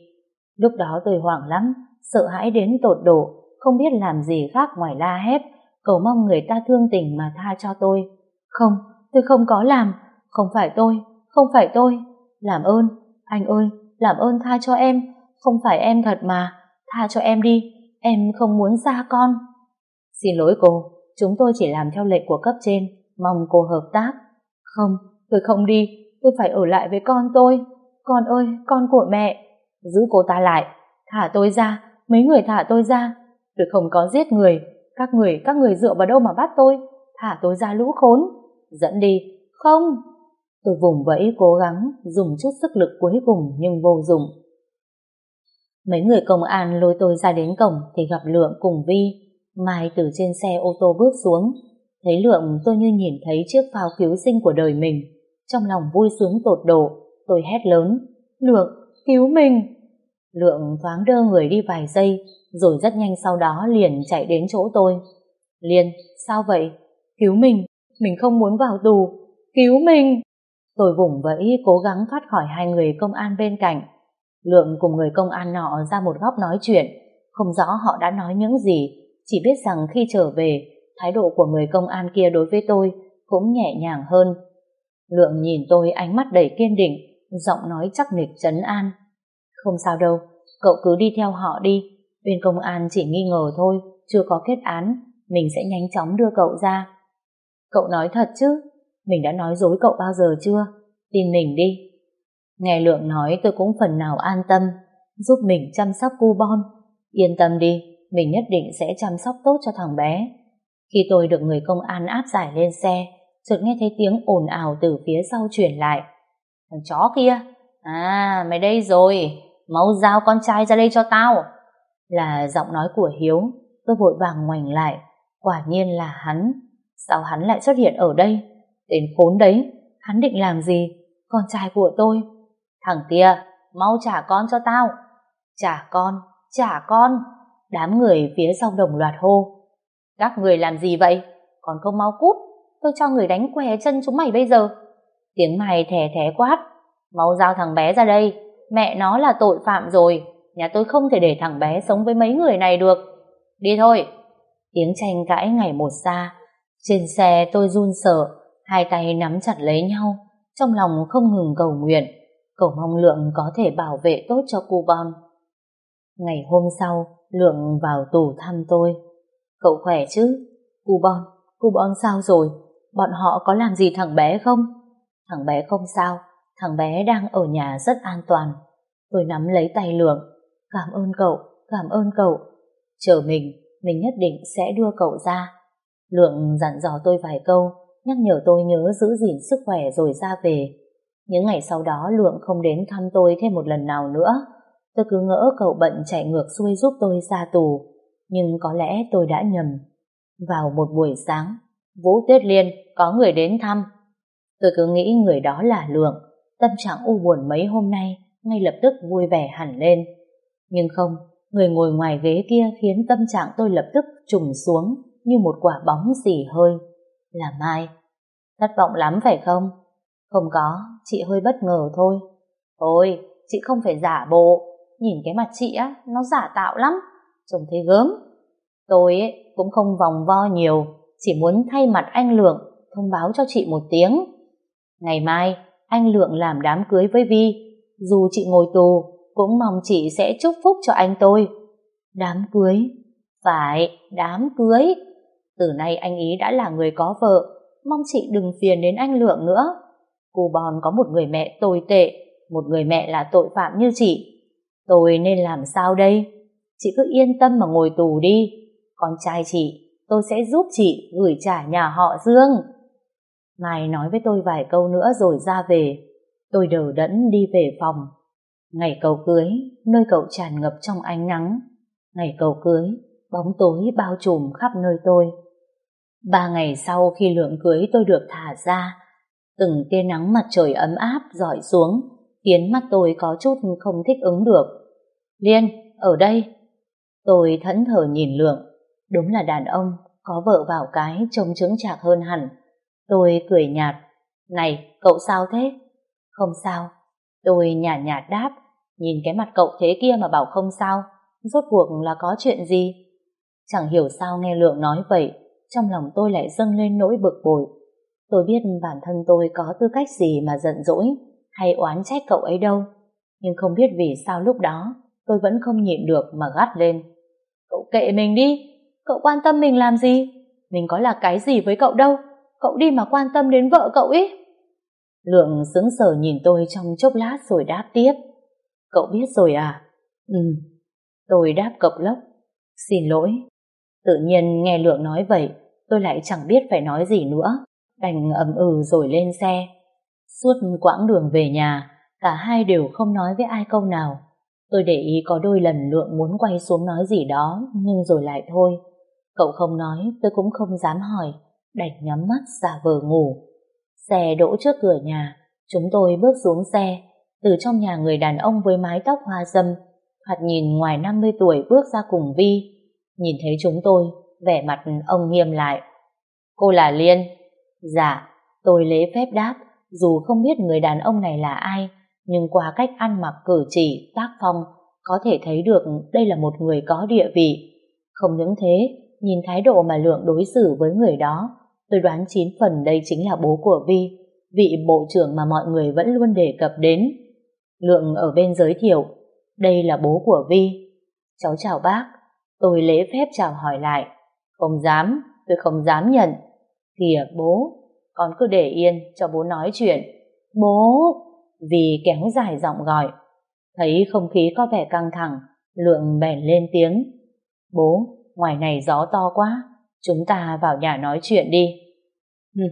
Lúc đó tôi hoảng lắm, sợ hãi đến tột độ, không biết làm gì khác ngoài la hét, cầu mong người ta thương tình mà tha cho tôi. Không tôi không có làm, không phải tôi, không phải tôi. Làm ơn, anh ơi, làm ơn tha cho em, không phải em thật mà, tha cho em đi em không muốn xa con. Xin lỗi cô, chúng tôi chỉ làm theo lệnh của cấp trên, mong cô hợp tác. Không, tôi không đi, tôi phải ở lại với con tôi. Con ơi, con của mẹ. Giữ cô ta lại, thả tôi ra, mấy người thả tôi ra. Tôi không có giết người, các người, các người dựa vào đâu mà bắt tôi, thả tôi ra lũ khốn. Dẫn đi, không. Tôi vùng vẫy cố gắng, dùng chút sức lực cuối cùng nhưng vô dụng. Mấy người công an lôi tôi ra đến cổng thì gặp Lượng cùng Vi. Mai từ trên xe ô tô bước xuống. Thấy Lượng tôi như nhìn thấy chiếc phao cứu sinh của đời mình. Trong lòng vui sướng tột độ, tôi hét lớn. Lượng, cứu mình! Lượng thoáng đơ người đi vài giây, rồi rất nhanh sau đó liền chạy đến chỗ tôi. liền sao vậy? Cứu mình, mình không muốn vào tù. Cứu mình! Tôi vùng vẫy cố gắng thoát khỏi hai người công an bên cạnh Lượng cùng người công an nọ ra một góc nói chuyện, không rõ họ đã nói những gì, chỉ biết rằng khi trở về, thái độ của người công an kia đối với tôi cũng nhẹ nhàng hơn. Lượng nhìn tôi ánh mắt đầy kiên định, giọng nói chắc nịch trấn an. Không sao đâu, cậu cứ đi theo họ đi, bên công an chỉ nghi ngờ thôi, chưa có kết án, mình sẽ nhanh chóng đưa cậu ra. Cậu nói thật chứ, mình đã nói dối cậu bao giờ chưa? Tin mình đi. Nghe Lượng nói tôi cũng phần nào an tâm, giúp mình chăm sóc cu bon. Yên tâm đi, mình nhất định sẽ chăm sóc tốt cho thằng bé. Khi tôi được người công an áp giải lên xe, chợt nghe thấy tiếng ồn ào từ phía sau chuyển lại. Thằng chó kia, à mày đây rồi, mau giao con trai ra đây cho tao. Là giọng nói của Hiếu, tôi vội vàng ngoảnh lại, quả nhiên là hắn. Sao hắn lại xuất hiện ở đây? Đến khốn đấy, hắn định làm gì? Con trai của tôi... Thằng kia, mau trả con cho tao. Trả con, trả con. Đám người phía sau đồng loạt hô. Các người làm gì vậy? Còn không mau cút, tôi cho người đánh què chân chúng mày bây giờ. Tiếng mày thẻ thẻ quát. Mau giao thằng bé ra đây, mẹ nó là tội phạm rồi. Nhà tôi không thể để thằng bé sống với mấy người này được. Đi thôi. Tiếng tranh cãi ngày một xa. Trên xe tôi run sợ, hai tay nắm chặt lấy nhau, trong lòng không ngừng cầu nguyện Cậu mong Lượng có thể bảo vệ tốt cho cu bon. Ngày hôm sau, Lượng vào tù thăm tôi. Cậu khỏe chứ? Cu bon, cu bon sao rồi? Bọn họ có làm gì thằng bé không? Thằng bé không sao, thằng bé đang ở nhà rất an toàn. Tôi nắm lấy tay Lượng. Cảm ơn cậu, cảm ơn cậu. Chờ mình, mình nhất định sẽ đưa cậu ra. Lượng dặn dò tôi vài câu, nhắc nhở tôi nhớ giữ gìn sức khỏe rồi ra về. Những ngày sau đó Lượng không đến thăm tôi thêm một lần nào nữa. Tôi cứ ngỡ cậu bận chạy ngược xuôi giúp tôi ra tù. Nhưng có lẽ tôi đã nhầm. Vào một buổi sáng, Vũ Tuyết Liên có người đến thăm. Tôi cứ nghĩ người đó là Lượng. Tâm trạng u buồn mấy hôm nay ngay lập tức vui vẻ hẳn lên. Nhưng không, người ngồi ngoài ghế kia khiến tâm trạng tôi lập tức trùng xuống như một quả bóng xỉ hơi. Là Mai. Thất vọng lắm phải không? Không có, chị hơi bất ngờ thôi. Thôi, chị không phải giả bộ. Nhìn cái mặt chị á, nó giả tạo lắm. Trông thấy gớm. Tôi ấy, cũng không vòng vo nhiều, chỉ muốn thay mặt anh Lượng thông báo cho chị một tiếng. Ngày mai, anh Lượng làm đám cưới với Vi. Dù chị ngồi tù, cũng mong chị sẽ chúc phúc cho anh tôi. Đám cưới? Phải, đám cưới. Từ nay anh ý đã là người có vợ, mong chị đừng phiền đến anh Lượng nữa Cô Bon có một người mẹ tồi tệ, một người mẹ là tội phạm như chị. Tôi nên làm sao đây? Chị cứ yên tâm mà ngồi tù đi. Con trai chị, tôi sẽ giúp chị gửi trả nhà họ Dương. Mai nói với tôi vài câu nữa rồi ra về. Tôi đờ đẫn đi về phòng. Ngày cầu cưới, nơi cậu tràn ngập trong ánh nắng. Ngày cầu cưới, bóng tối bao trùm khắp nơi tôi. Ba ngày sau khi lượng cưới tôi được thả ra, Từng tia nắng mặt trời ấm áp dọi xuống, khiến mắt tôi có chút không thích ứng được. Liên, ở đây. Tôi thẫn thờ nhìn Lượng. Đúng là đàn ông, có vợ vào cái trông chứng chạc hơn hẳn. Tôi cười nhạt. Này, cậu sao thế? Không sao. Tôi nhạt nhạt đáp. Nhìn cái mặt cậu thế kia mà bảo không sao. Rốt cuộc là có chuyện gì? Chẳng hiểu sao nghe Lượng nói vậy. Trong lòng tôi lại dâng lên nỗi bực bội Tôi biết bản thân tôi có tư cách gì mà giận dỗi hay oán trách cậu ấy đâu. Nhưng không biết vì sao lúc đó tôi vẫn không nhịn được mà gắt lên. Cậu kệ mình đi, cậu quan tâm mình làm gì? Mình có là cái gì với cậu đâu, cậu đi mà quan tâm đến vợ cậu ý. Lượng sững sờ nhìn tôi trong chốc lát rồi đáp tiếp. Cậu biết rồi à? Ừ. Tôi đáp cộc lốc. Xin lỗi. Tự nhiên nghe Lượng nói vậy, tôi lại chẳng biết phải nói gì nữa đành ầm ừ rồi lên xe. Suốt quãng đường về nhà, cả hai đều không nói với ai câu nào. Tôi để ý có đôi lần Lượng muốn quay xuống nói gì đó, nhưng rồi lại thôi. Cậu không nói, tôi cũng không dám hỏi, đành nhắm mắt giả vờ ngủ. Xe đỗ trước cửa nhà, chúng tôi bước xuống xe, từ trong nhà người đàn ông với mái tóc hoa dâm, thoạt nhìn ngoài 50 tuổi bước ra cùng Vi. Nhìn thấy chúng tôi, vẻ mặt ông nghiêm lại. Cô là Liên, Dạ, tôi lễ phép đáp, dù không biết người đàn ông này là ai, nhưng qua cách ăn mặc cử chỉ, tác phong, có thể thấy được đây là một người có địa vị. Không những thế, nhìn thái độ mà Lượng đối xử với người đó, tôi đoán chín phần đây chính là bố của Vi, vị bộ trưởng mà mọi người vẫn luôn đề cập đến. Lượng ở bên giới thiệu, đây là bố của Vi. Cháu chào bác, tôi lễ phép chào hỏi lại. Không dám, tôi không dám nhận. Kìa bố, con cứ để yên cho bố nói chuyện. Bố! Vì kéo dài giọng gọi. Thấy không khí có vẻ căng thẳng, Lượng bèn lên tiếng. Bố, ngoài này gió to quá, chúng ta vào nhà nói chuyện đi. Hừ.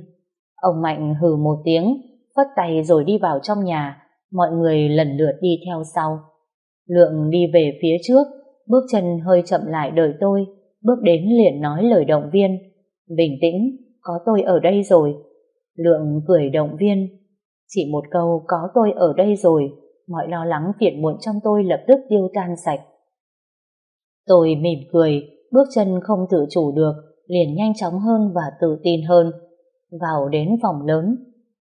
Ông Mạnh hừ một tiếng, phất tay rồi đi vào trong nhà, mọi người lần lượt đi theo sau. Lượng đi về phía trước, bước chân hơi chậm lại đời tôi, bước đến liền nói lời động viên. Bình tĩnh, có tôi ở đây rồi. Lượng cười động viên, chỉ một câu có tôi ở đây rồi, mọi lo lắng phiền muộn trong tôi lập tức tiêu tan sạch. Tôi mỉm cười, bước chân không tự chủ được, liền nhanh chóng hơn và tự tin hơn. Vào đến phòng lớn.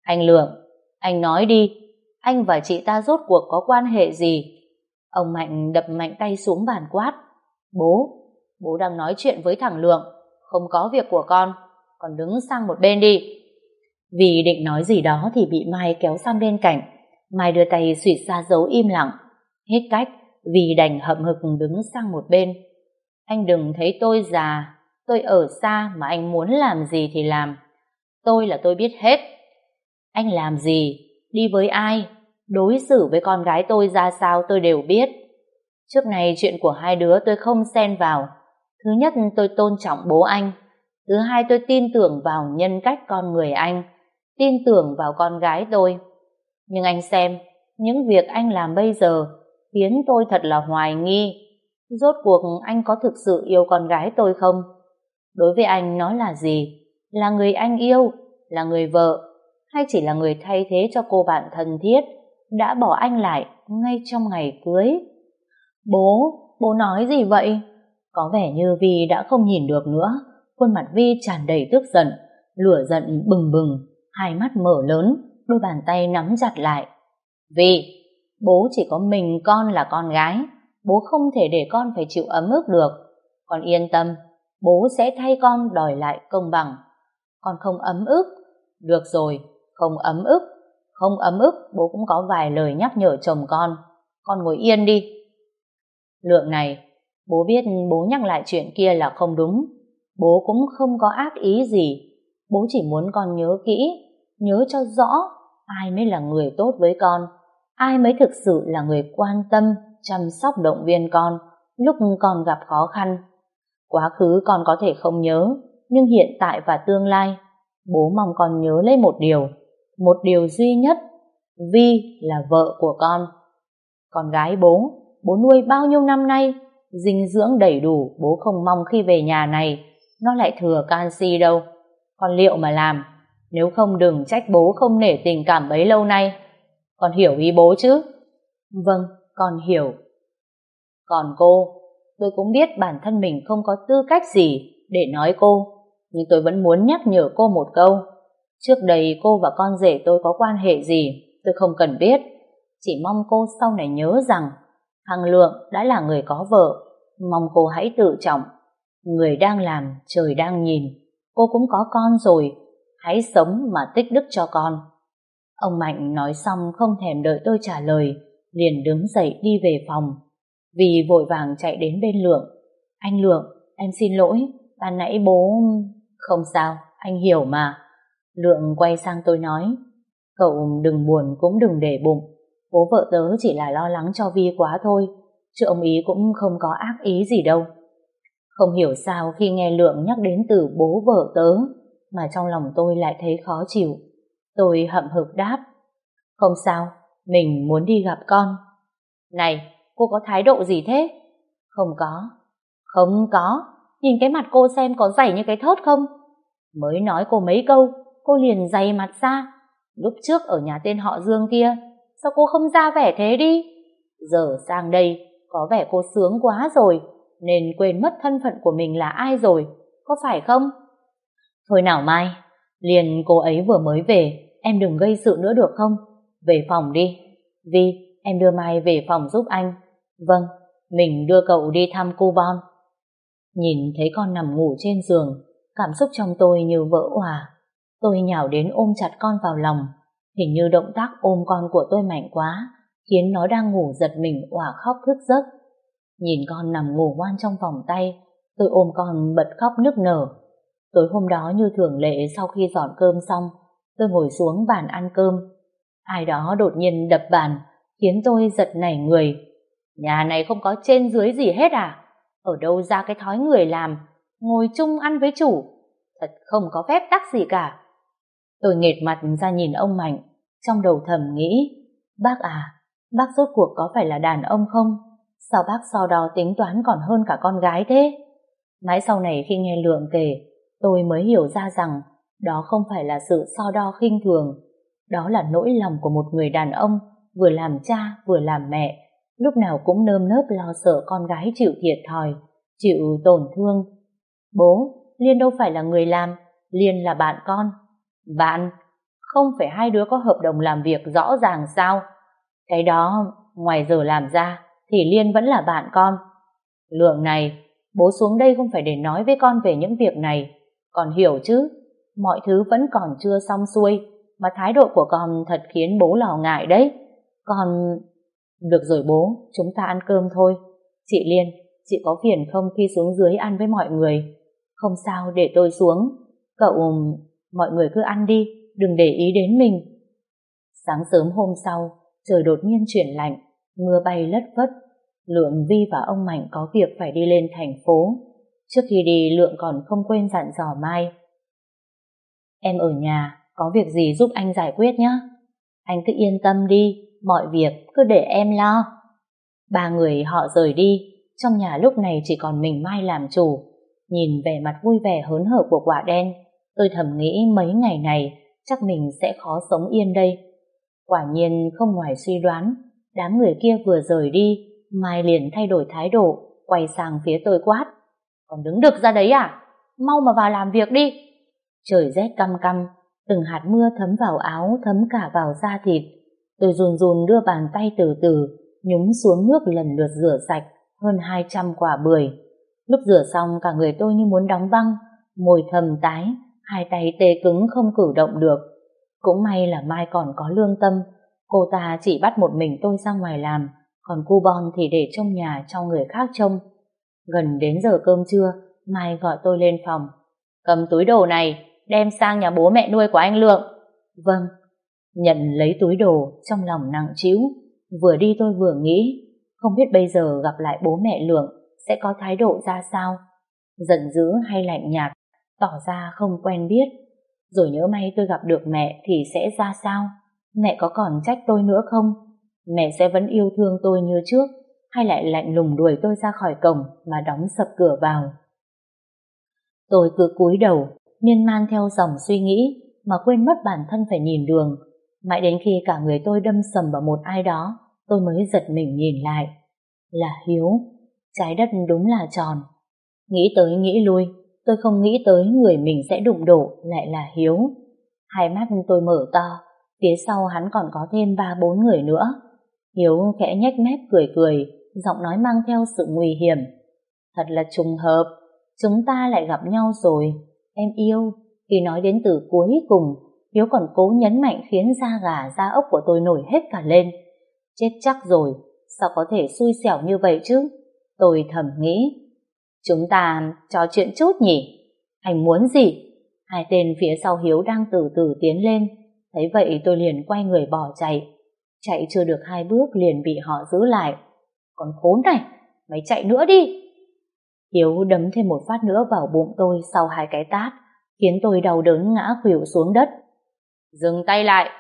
Anh Lượng, anh nói đi, anh và chị ta rốt cuộc có quan hệ gì? Ông Mạnh đập mạnh tay xuống bàn quát. Bố, bố đang nói chuyện với thằng Lượng, không có việc của con còn đứng sang một bên đi. Vì định nói gì đó thì bị Mai kéo sang bên cạnh. Mai đưa tay suýt ra dấu im lặng. Hết cách, vì đành hậm hực đứng sang một bên. Anh đừng thấy tôi già, tôi ở xa mà anh muốn làm gì thì làm. Tôi là tôi biết hết. Anh làm gì, đi với ai, đối xử với con gái tôi ra sao tôi đều biết. Trước này chuyện của hai đứa tôi không xen vào. Thứ nhất tôi tôn trọng bố anh, thứ hai, tôi tin tưởng vào nhân cách con người anh, tin tưởng vào con gái tôi. Nhưng anh xem, những việc anh làm bây giờ khiến tôi thật là hoài nghi. Rốt cuộc anh có thực sự yêu con gái tôi không? Đối với anh nó là gì? Là người anh yêu? Là người vợ? Hay chỉ là người thay thế cho cô bạn thân thiết đã bỏ anh lại ngay trong ngày cưới? Bố bố nói gì vậy? Có vẻ như vì đã không nhìn được nữa khuôn mặt Vi tràn đầy tức giận, lửa giận bừng bừng, hai mắt mở lớn, đôi bàn tay nắm chặt lại. Vi, bố chỉ có mình con là con gái, bố không thể để con phải chịu ấm ức được. Con yên tâm, bố sẽ thay con đòi lại công bằng. Con không ấm ức, được rồi, không ấm ức, không ấm ức bố cũng có vài lời nhắc nhở chồng con. Con ngồi yên đi. Lượng này, bố biết bố nhắc lại chuyện kia là không đúng, Bố cũng không có ác ý gì. Bố chỉ muốn con nhớ kỹ, nhớ cho rõ ai mới là người tốt với con, ai mới thực sự là người quan tâm, chăm sóc động viên con lúc con gặp khó khăn. Quá khứ con có thể không nhớ, nhưng hiện tại và tương lai, bố mong con nhớ lấy một điều, một điều duy nhất, Vi là vợ của con. Con gái bố, bố nuôi bao nhiêu năm nay, dinh dưỡng đầy đủ bố không mong khi về nhà này nó lại thừa canxi đâu. Con liệu mà làm, nếu không đừng trách bố không nể tình cảm bấy lâu nay. Con hiểu ý bố chứ? Vâng, con hiểu. Còn cô, tôi cũng biết bản thân mình không có tư cách gì để nói cô, nhưng tôi vẫn muốn nhắc nhở cô một câu. Trước đây cô và con rể tôi có quan hệ gì, tôi không cần biết. Chỉ mong cô sau này nhớ rằng Hằng Lượng đã là người có vợ, mong cô hãy tự trọng Người đang làm, trời đang nhìn. Cô cũng có con rồi, hãy sống mà tích đức cho con. Ông Mạnh nói xong không thèm đợi tôi trả lời, liền đứng dậy đi về phòng. Vì vội vàng chạy đến bên Lượng. Anh Lượng, em xin lỗi, ban nãy bố... Không sao, anh hiểu mà. Lượng quay sang tôi nói, cậu đừng buồn cũng đừng để bụng. Bố vợ tớ chỉ là lo lắng cho Vi quá thôi, chứ ông ý cũng không có ác ý gì đâu. Không hiểu sao khi nghe Lượng nhắc đến từ bố vợ tớ mà trong lòng tôi lại thấy khó chịu. Tôi hậm hực đáp. Không sao, mình muốn đi gặp con. Này, cô có thái độ gì thế? Không có. Không có, nhìn cái mặt cô xem có dày như cái thớt không? Mới nói cô mấy câu, cô liền dày mặt ra. Lúc trước ở nhà tên họ Dương kia, sao cô không ra vẻ thế đi? Giờ sang đây, có vẻ cô sướng quá rồi nên quên mất thân phận của mình là ai rồi, có phải không? Thôi nào Mai, liền cô ấy vừa mới về, em đừng gây sự nữa được không? Về phòng đi. Vi, em đưa Mai về phòng giúp anh. Vâng, mình đưa cậu đi thăm cô Bon. Nhìn thấy con nằm ngủ trên giường, cảm xúc trong tôi như vỡ hòa. Tôi nhào đến ôm chặt con vào lòng, hình như động tác ôm con của tôi mạnh quá, khiến nó đang ngủ giật mình òa khóc thức giấc. Nhìn con nằm ngủ ngoan trong vòng tay, tôi ôm con bật khóc nức nở. Tối hôm đó như thường lệ sau khi dọn cơm xong, tôi ngồi xuống bàn ăn cơm. Ai đó đột nhiên đập bàn, khiến tôi giật nảy người. Nhà này không có trên dưới gì hết à? Ở đâu ra cái thói người làm, ngồi chung ăn với chủ. Thật không có phép tắc gì cả. Tôi nghệt mặt ra nhìn ông Mạnh, trong đầu thầm nghĩ, bác à, bác rốt cuộc có phải là đàn ông không? Sao bác sau đó tính toán còn hơn cả con gái thế? Mãi sau này khi nghe Lượng kể, tôi mới hiểu ra rằng đó không phải là sự so đo khinh thường, đó là nỗi lòng của một người đàn ông vừa làm cha vừa làm mẹ, lúc nào cũng nơm nớp lo sợ con gái chịu thiệt thòi, chịu tổn thương. Bố, Liên đâu phải là người làm, Liên là bạn con. Bạn, không phải hai đứa có hợp đồng làm việc rõ ràng sao? Cái đó, ngoài giờ làm ra, thì Liên vẫn là bạn con. Lượng này, bố xuống đây không phải để nói với con về những việc này. Con hiểu chứ, mọi thứ vẫn còn chưa xong xuôi, mà thái độ của con thật khiến bố lò ngại đấy. Con... Được rồi bố, chúng ta ăn cơm thôi. Chị Liên, chị có phiền không khi xuống dưới ăn với mọi người? Không sao, để tôi xuống. Cậu... Mọi người cứ ăn đi, đừng để ý đến mình. Sáng sớm hôm sau, trời đột nhiên chuyển lạnh, mưa bay lất vất, Lượng Vi và ông Mạnh có việc phải đi lên thành phố. Trước khi đi Lượng còn không quên dặn dò Mai. Em ở nhà, có việc gì giúp anh giải quyết nhé. Anh cứ yên tâm đi, mọi việc cứ để em lo. Ba người họ rời đi, trong nhà lúc này chỉ còn mình Mai làm chủ. Nhìn vẻ mặt vui vẻ hớn hở của quả đen, tôi thầm nghĩ mấy ngày này chắc mình sẽ khó sống yên đây. Quả nhiên không ngoài suy đoán, Đám người kia vừa rời đi, Mai liền thay đổi thái độ, quay sang phía tôi quát. Còn đứng được ra đấy à? Mau mà vào làm việc đi. Trời rét căm căm, từng hạt mưa thấm vào áo, thấm cả vào da thịt. Tôi run run đưa bàn tay từ từ, nhúng xuống nước lần lượt rửa sạch hơn 200 quả bưởi. Lúc rửa xong cả người tôi như muốn đóng băng, môi thầm tái, hai tay tê cứng không cử động được. Cũng may là Mai còn có lương tâm, Cô ta chỉ bắt một mình tôi ra ngoài làm, còn cu bon thì để trong nhà cho người khác trông. Gần đến giờ cơm trưa, Mai gọi tôi lên phòng. Cầm túi đồ này, đem sang nhà bố mẹ nuôi của anh Lượng. Vâng. Nhận lấy túi đồ, trong lòng nặng trĩu Vừa đi tôi vừa nghĩ, không biết bây giờ gặp lại bố mẹ Lượng sẽ có thái độ ra sao. Giận dữ hay lạnh nhạt, tỏ ra không quen biết. Rồi nhớ may tôi gặp được mẹ thì sẽ ra sao. Mẹ có còn trách tôi nữa không? Mẹ sẽ vẫn yêu thương tôi như trước hay lại lạnh lùng đuổi tôi ra khỏi cổng mà đóng sập cửa vào? Tôi cứ cúi đầu, miên man theo dòng suy nghĩ mà quên mất bản thân phải nhìn đường. Mãi đến khi cả người tôi đâm sầm vào một ai đó, tôi mới giật mình nhìn lại. Là Hiếu, trái đất đúng là tròn. Nghĩ tới nghĩ lui, tôi không nghĩ tới người mình sẽ đụng độ lại là Hiếu. Hai mắt tôi mở to, Phía sau hắn còn có thêm ba bốn người nữa. Hiếu khẽ nhếch mép cười cười, giọng nói mang theo sự nguy hiểm. Thật là trùng hợp, chúng ta lại gặp nhau rồi. Em yêu, khi nói đến từ cuối cùng, Hiếu còn cố nhấn mạnh khiến da gà da ốc của tôi nổi hết cả lên. Chết chắc rồi, sao có thể xui xẻo như vậy chứ? Tôi thầm nghĩ. Chúng ta trò chuyện chút nhỉ? Anh muốn gì? Hai tên phía sau Hiếu đang từ từ tiến lên, Thấy vậy tôi liền quay người bỏ chạy. Chạy chưa được hai bước liền bị họ giữ lại. Còn khốn này, mày chạy nữa đi. Hiếu đấm thêm một phát nữa vào bụng tôi sau hai cái tát, khiến tôi đau đớn ngã khuỵu xuống đất. Dừng tay lại!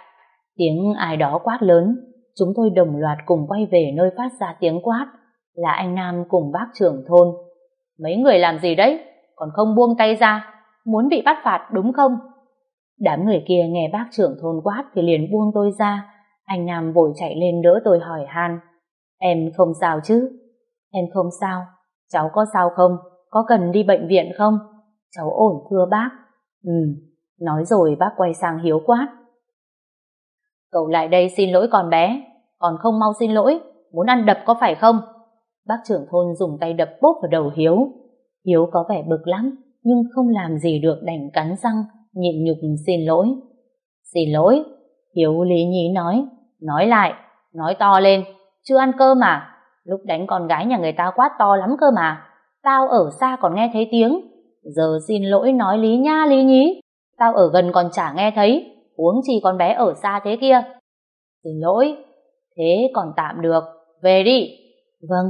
Tiếng ai đó quát lớn, chúng tôi đồng loạt cùng quay về nơi phát ra tiếng quát, là anh Nam cùng bác trưởng thôn. Mấy người làm gì đấy? Còn không buông tay ra, muốn bị bắt phạt đúng không? Đám người kia nghe bác trưởng thôn quát thì liền buông tôi ra. Anh Nam vội chạy lên đỡ tôi hỏi han. Em không sao chứ? Em không sao. Cháu có sao không? Có cần đi bệnh viện không? Cháu ổn thưa bác. Ừ, nói rồi bác quay sang hiếu quát. Cậu lại đây xin lỗi con bé. Còn không mau xin lỗi. Muốn ăn đập có phải không? Bác trưởng thôn dùng tay đập bốp vào đầu Hiếu. Hiếu có vẻ bực lắm, nhưng không làm gì được đành cắn răng nhịn nhục xin lỗi. Xin lỗi, Hiếu lý nhí nói, nói lại, nói to lên, chưa ăn cơm mà, lúc đánh con gái nhà người ta quát to lắm cơ mà, tao ở xa còn nghe thấy tiếng, giờ xin lỗi nói lý nha lý nhí, tao ở gần còn chả nghe thấy, uống chi con bé ở xa thế kia. Xin lỗi, thế còn tạm được, về đi. Vâng,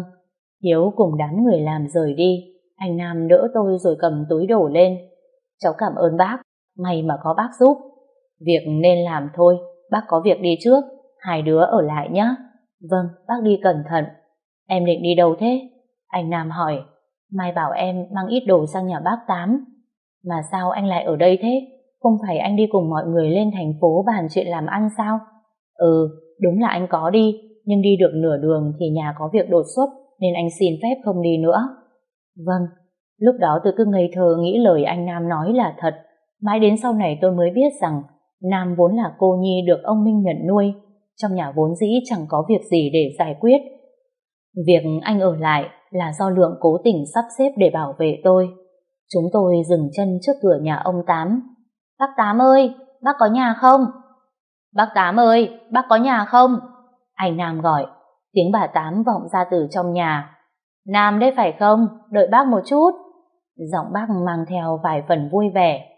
Hiếu cùng đám người làm rời đi, anh Nam đỡ tôi rồi cầm túi đổ lên. Cháu cảm ơn bác, may mà có bác giúp. Việc nên làm thôi, bác có việc đi trước, hai đứa ở lại nhé. Vâng, bác đi cẩn thận. Em định đi đâu thế? Anh Nam hỏi. Mai bảo em mang ít đồ sang nhà bác Tám. Mà sao anh lại ở đây thế? Không phải anh đi cùng mọi người lên thành phố bàn chuyện làm ăn sao? Ừ, đúng là anh có đi, nhưng đi được nửa đường thì nhà có việc đột xuất nên anh xin phép không đi nữa. Vâng, lúc đó tôi cứ ngây thơ nghĩ lời anh Nam nói là thật. Mãi đến sau này tôi mới biết rằng Nam vốn là cô Nhi được ông Minh nhận nuôi, trong nhà vốn dĩ chẳng có việc gì để giải quyết. Việc anh ở lại là do lượng cố tình sắp xếp để bảo vệ tôi. Chúng tôi dừng chân trước cửa nhà ông Tám. Bác Tám ơi, bác có nhà không? Bác Tám ơi, bác có nhà không? Anh Nam gọi, tiếng bà Tám vọng ra từ trong nhà. Nam đấy phải không? Đợi bác một chút. Giọng bác mang theo vài phần vui vẻ.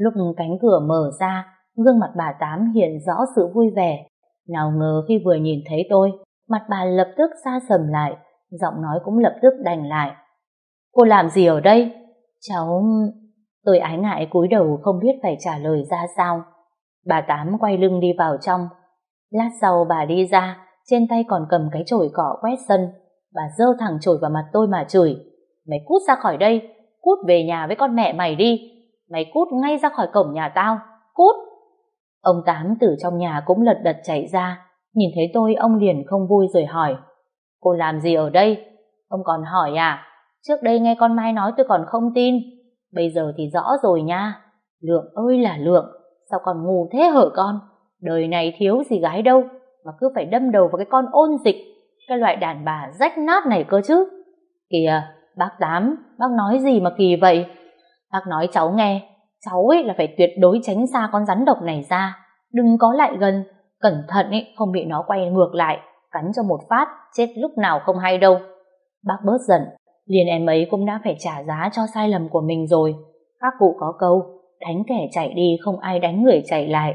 Lúc cánh cửa mở ra, gương mặt bà Tám hiện rõ sự vui vẻ. Nào ngờ khi vừa nhìn thấy tôi, mặt bà lập tức xa sầm lại, giọng nói cũng lập tức đành lại. Cô làm gì ở đây? Cháu... Tôi ái ngại cúi đầu không biết phải trả lời ra sao. Bà Tám quay lưng đi vào trong. Lát sau bà đi ra, trên tay còn cầm cái chổi cỏ quét sân. Bà dơ thẳng chổi vào mặt tôi mà chửi. Mày cút ra khỏi đây, cút về nhà với con mẹ mày đi, mày cút ngay ra khỏi cổng nhà tao, cút. Ông tám từ trong nhà cũng lật đật chạy ra, nhìn thấy tôi ông liền không vui rồi hỏi, cô làm gì ở đây? Ông còn hỏi à trước đây nghe con mai nói tôi còn không tin, bây giờ thì rõ rồi nha. Lượng ơi là lượng, sao còn ngủ thế hở con? Đời này thiếu gì gái đâu, mà cứ phải đâm đầu vào cái con ôn dịch, cái loại đàn bà rách nát này cơ chứ. Kìa, bác tám, bác nói gì mà kỳ vậy? Bác nói cháu nghe, cháu ấy là phải tuyệt đối tránh xa con rắn độc này ra, đừng có lại gần, cẩn thận ấy không bị nó quay ngược lại, cắn cho một phát, chết lúc nào không hay đâu. Bác bớt giận, liền em ấy cũng đã phải trả giá cho sai lầm của mình rồi. Các cụ có câu, đánh kẻ chạy đi không ai đánh người chạy lại.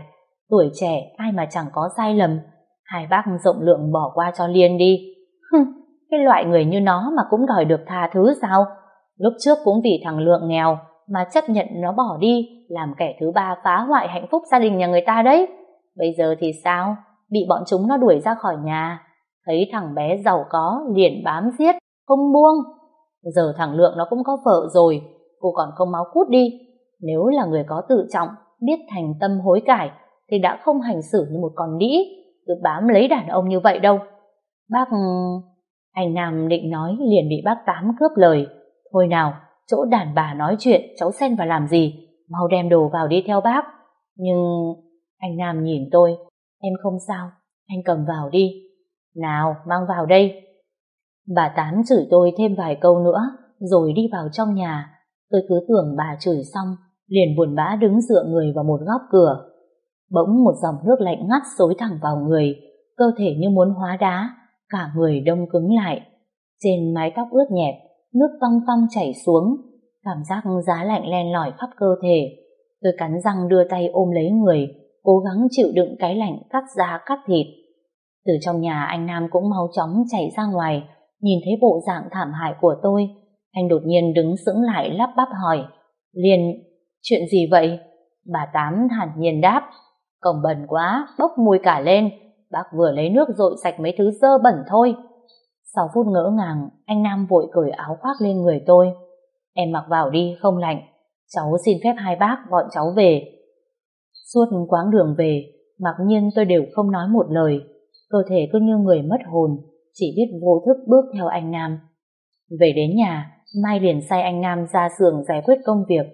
Tuổi trẻ ai mà chẳng có sai lầm, hai bác rộng lượng bỏ qua cho Liên đi. Cái loại người như nó mà cũng đòi được tha thứ sao? Lúc trước cũng vì thằng Lượng nghèo, mà chấp nhận nó bỏ đi, làm kẻ thứ ba phá hoại hạnh phúc gia đình nhà người ta đấy. Bây giờ thì sao? Bị bọn chúng nó đuổi ra khỏi nhà. Thấy thằng bé giàu có, liền bám giết, không buông. Giờ thằng lượng nó cũng có vợ rồi, cô còn không máu cút đi. Nếu là người có tự trọng, biết thành tâm hối cải, thì đã không hành xử như một con đĩ, cứ bám lấy đàn ông như vậy đâu. Bác anh nam định nói liền bị bác tám cướp lời. Thôi nào chỗ đàn bà nói chuyện cháu xen vào làm gì, mau đem đồ vào đi theo bác. Nhưng... Anh Nam nhìn tôi, em không sao, anh cầm vào đi. Nào, mang vào đây. Bà Tám chửi tôi thêm vài câu nữa, rồi đi vào trong nhà. Tôi cứ tưởng bà chửi xong, liền buồn bã đứng dựa người vào một góc cửa. Bỗng một dòng nước lạnh ngắt xối thẳng vào người, cơ thể như muốn hóa đá, cả người đông cứng lại. Trên mái tóc ướt nhẹp nước văng tong chảy xuống, cảm giác giá lạnh len lỏi khắp cơ thể. Tôi cắn răng đưa tay ôm lấy người, cố gắng chịu đựng cái lạnh cắt da cắt thịt. Từ trong nhà anh Nam cũng mau chóng chạy ra ngoài, nhìn thấy bộ dạng thảm hại của tôi. Anh đột nhiên đứng sững lại lắp bắp hỏi, liền, chuyện gì vậy? Bà Tám thản nhiên đáp, cổng bẩn quá, bốc mùi cả lên, bác vừa lấy nước rội sạch mấy thứ dơ bẩn thôi. Sau phút ngỡ ngàng, anh Nam vội cởi áo khoác lên người tôi. Em mặc vào đi, không lạnh. Cháu xin phép hai bác, bọn cháu về. Suốt quãng đường về, mặc nhiên tôi đều không nói một lời. Cơ thể cứ như người mất hồn, chỉ biết vô thức bước theo anh Nam. Về đến nhà, Mai liền sai anh Nam ra giường giải quyết công việc.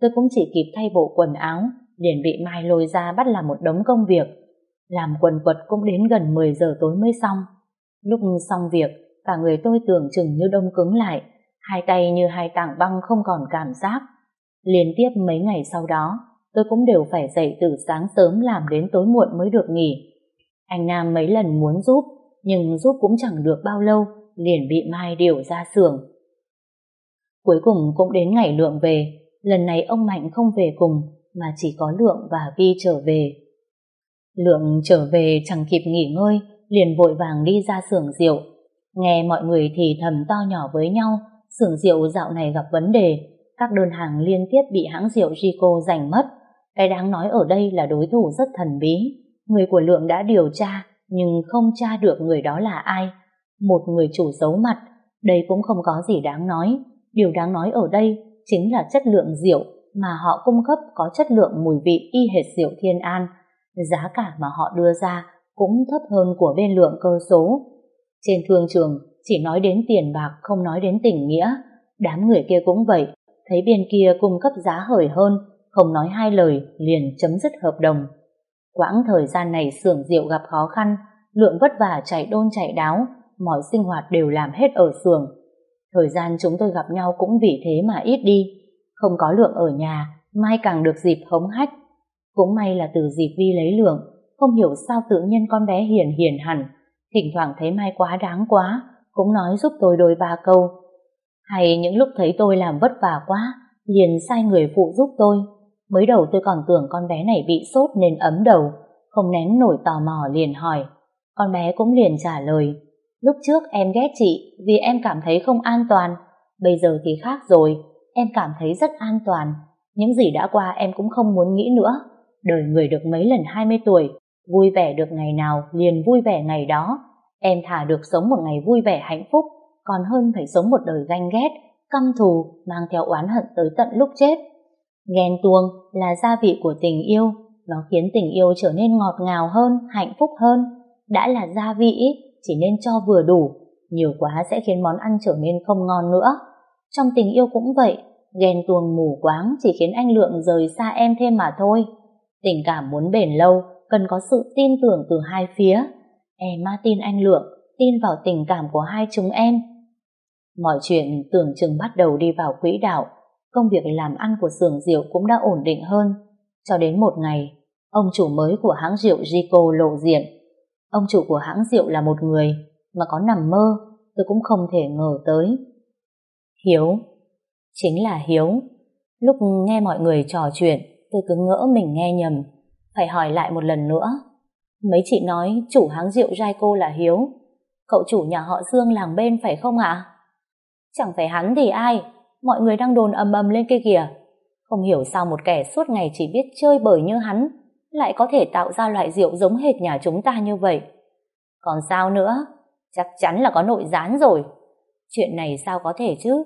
Tôi cũng chỉ kịp thay bộ quần áo, liền bị Mai lôi ra bắt làm một đống công việc. Làm quần quật cũng đến gần 10 giờ tối mới xong. Lúc xong việc, cả người tôi tưởng chừng như đông cứng lại, hai tay như hai tảng băng không còn cảm giác. Liên tiếp mấy ngày sau đó, tôi cũng đều phải dậy từ sáng sớm làm đến tối muộn mới được nghỉ. Anh Nam mấy lần muốn giúp, nhưng giúp cũng chẳng được bao lâu, liền bị Mai điều ra xưởng. Cuối cùng cũng đến ngày Lượng về, lần này ông Mạnh không về cùng, mà chỉ có Lượng và Vi trở về. Lượng trở về chẳng kịp nghỉ ngơi, liền vội vàng đi ra xưởng rượu. Nghe mọi người thì thầm to nhỏ với nhau, xưởng rượu dạo này gặp vấn đề, các đơn hàng liên tiếp bị hãng rượu Rico giành mất. Cái đáng nói ở đây là đối thủ rất thần bí, người của Lượng đã điều tra nhưng không tra được người đó là ai. Một người chủ giấu mặt, đây cũng không có gì đáng nói. Điều đáng nói ở đây chính là chất lượng rượu mà họ cung cấp có chất lượng mùi vị y hệt rượu Thiên An. Giá cả mà họ đưa ra cũng thấp hơn của bên lượng cơ số. Trên thương trường chỉ nói đến tiền bạc không nói đến tình nghĩa, đám người kia cũng vậy, thấy bên kia cung cấp giá hời hơn, không nói hai lời liền chấm dứt hợp đồng. Quãng thời gian này xưởng rượu gặp khó khăn, lượng vất vả chạy đôn chạy đáo, mọi sinh hoạt đều làm hết ở xưởng. Thời gian chúng tôi gặp nhau cũng vì thế mà ít đi, không có lượng ở nhà, mai càng được dịp hống hách. Cũng may là từ dịp vi lấy lượng, không hiểu sao tự nhiên con bé hiền hiền hẳn, thỉnh thoảng thấy Mai quá đáng quá, cũng nói giúp tôi đôi ba câu. Hay những lúc thấy tôi làm vất vả quá, liền sai người phụ giúp tôi. Mới đầu tôi còn tưởng con bé này bị sốt nên ấm đầu, không nén nổi tò mò liền hỏi. Con bé cũng liền trả lời, lúc trước em ghét chị vì em cảm thấy không an toàn, bây giờ thì khác rồi, em cảm thấy rất an toàn. Những gì đã qua em cũng không muốn nghĩ nữa. Đời người được mấy lần 20 tuổi, Vui vẻ được ngày nào liền vui vẻ ngày đó. Em thả được sống một ngày vui vẻ hạnh phúc còn hơn phải sống một đời ganh ghét, căm thù, mang theo oán hận tới tận lúc chết. Ghen tuông là gia vị của tình yêu, nó khiến tình yêu trở nên ngọt ngào hơn, hạnh phúc hơn. Đã là gia vị, chỉ nên cho vừa đủ, nhiều quá sẽ khiến món ăn trở nên không ngon nữa. Trong tình yêu cũng vậy, ghen tuông mù quáng chỉ khiến anh Lượng rời xa em thêm mà thôi. Tình cảm muốn bền lâu cần có sự tin tưởng từ hai phía. Em má tin anh Lượng, tin vào tình cảm của hai chúng em. Mọi chuyện tưởng chừng bắt đầu đi vào quỹ đạo, công việc làm ăn của xưởng rượu cũng đã ổn định hơn. Cho đến một ngày, ông chủ mới của hãng rượu Gico lộ diện. Ông chủ của hãng rượu là một người mà có nằm mơ, tôi cũng không thể ngờ tới. Hiếu, chính là Hiếu. Lúc nghe mọi người trò chuyện, tôi cứ ngỡ mình nghe nhầm phải hỏi lại một lần nữa. Mấy chị nói chủ háng rượu rai cô là Hiếu, cậu chủ nhà họ Dương làng bên phải không ạ? Chẳng phải hắn thì ai, mọi người đang đồn ầm ầm lên kia kìa. Không hiểu sao một kẻ suốt ngày chỉ biết chơi bời như hắn lại có thể tạo ra loại rượu giống hệt nhà chúng ta như vậy. Còn sao nữa, chắc chắn là có nội gián rồi. Chuyện này sao có thể chứ?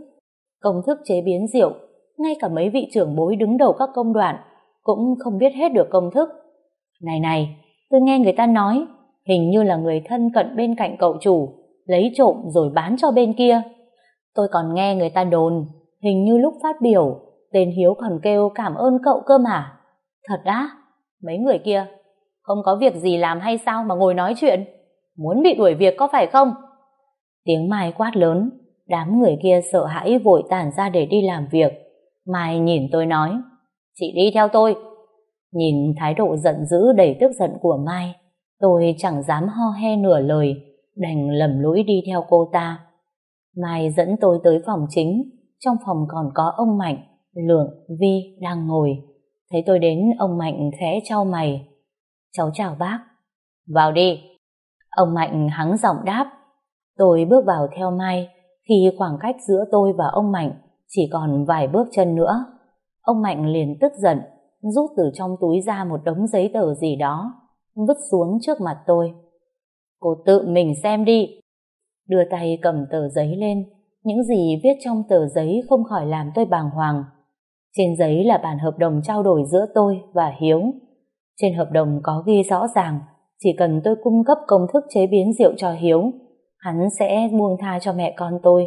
Công thức chế biến rượu, ngay cả mấy vị trưởng bối đứng đầu các công đoạn cũng không biết hết được công thức. Này này, tôi nghe người ta nói, hình như là người thân cận bên cạnh cậu chủ, lấy trộm rồi bán cho bên kia. Tôi còn nghe người ta đồn, hình như lúc phát biểu, tên Hiếu còn kêu cảm ơn cậu cơ mà. Thật á, mấy người kia, không có việc gì làm hay sao mà ngồi nói chuyện? Muốn bị đuổi việc có phải không? Tiếng Mai quát lớn, đám người kia sợ hãi vội tản ra để đi làm việc. Mai nhìn tôi nói, Chị đi theo tôi. Nhìn thái độ giận dữ đầy tức giận của Mai, tôi chẳng dám ho he nửa lời, đành lầm lũi đi theo cô ta. Mai dẫn tôi tới phòng chính, trong phòng còn có ông Mạnh, Lượng, Vi đang ngồi. Thấy tôi đến, ông Mạnh khẽ trao mày. Cháu chào bác. Vào đi. Ông Mạnh hắng giọng đáp. Tôi bước vào theo Mai, khi khoảng cách giữa tôi và ông Mạnh chỉ còn vài bước chân nữa. Ông Mạnh liền tức giận, rút từ trong túi ra một đống giấy tờ gì đó, vứt xuống trước mặt tôi. Cô tự mình xem đi. Đưa tay cầm tờ giấy lên, những gì viết trong tờ giấy không khỏi làm tôi bàng hoàng. Trên giấy là bản hợp đồng trao đổi giữa tôi và Hiếu. Trên hợp đồng có ghi rõ ràng, chỉ cần tôi cung cấp công thức chế biến rượu cho Hiếu, hắn sẽ buông tha cho mẹ con tôi.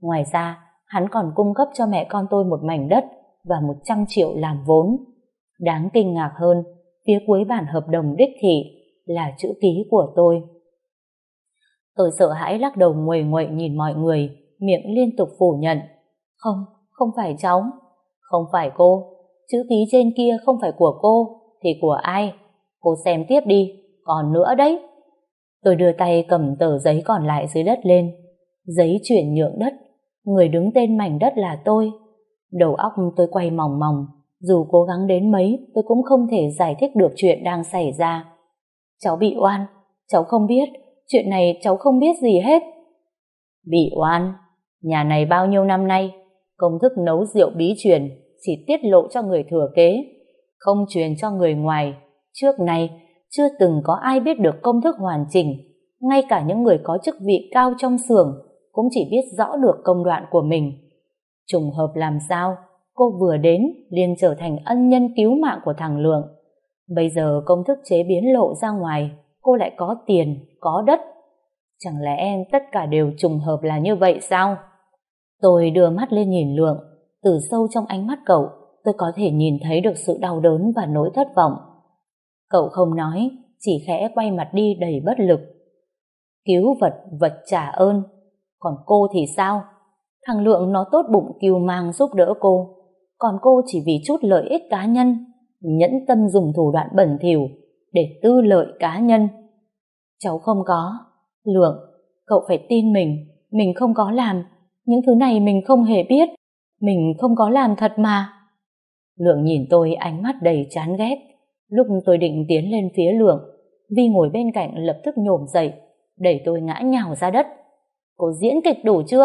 Ngoài ra, hắn còn cung cấp cho mẹ con tôi một mảnh đất và 100 triệu làm vốn. Đáng kinh ngạc hơn, phía cuối bản hợp đồng đích thị là chữ ký của tôi. Tôi sợ hãi lắc đầu nguầy nguậy nhìn mọi người, miệng liên tục phủ nhận. Không, không phải cháu, không phải cô, chữ ký trên kia không phải của cô, thì của ai? Cô xem tiếp đi, còn nữa đấy. Tôi đưa tay cầm tờ giấy còn lại dưới đất lên. Giấy chuyển nhượng đất, người đứng tên mảnh đất là tôi, Đầu óc tôi quay mỏng mỏng, dù cố gắng đến mấy tôi cũng không thể giải thích được chuyện đang xảy ra. Cháu bị oan, cháu không biết, chuyện này cháu không biết gì hết. Bị oan, nhà này bao nhiêu năm nay, công thức nấu rượu bí truyền chỉ tiết lộ cho người thừa kế, không truyền cho người ngoài. Trước này, chưa từng có ai biết được công thức hoàn chỉnh, ngay cả những người có chức vị cao trong xưởng cũng chỉ biết rõ được công đoạn của mình. Trùng hợp làm sao? Cô vừa đến liền trở thành ân nhân cứu mạng của thằng Lượng. Bây giờ công thức chế biến lộ ra ngoài, cô lại có tiền, có đất. Chẳng lẽ em tất cả đều trùng hợp là như vậy sao? Tôi đưa mắt lên nhìn Lượng, từ sâu trong ánh mắt cậu, tôi có thể nhìn thấy được sự đau đớn và nỗi thất vọng. Cậu không nói, chỉ khẽ quay mặt đi đầy bất lực. Cứu vật, vật trả ơn. Còn cô thì sao? Thằng Lượng nó tốt bụng kiều mang giúp đỡ cô, còn cô chỉ vì chút lợi ích cá nhân, nhẫn tâm dùng thủ đoạn bẩn thỉu để tư lợi cá nhân. Cháu không có. Lượng, cậu phải tin mình, mình không có làm. Những thứ này mình không hề biết, mình không có làm thật mà. Lượng nhìn tôi ánh mắt đầy chán ghét. Lúc tôi định tiến lên phía Lượng, Vi ngồi bên cạnh lập tức nhổm dậy, đẩy tôi ngã nhào ra đất. Cô diễn kịch đủ chưa?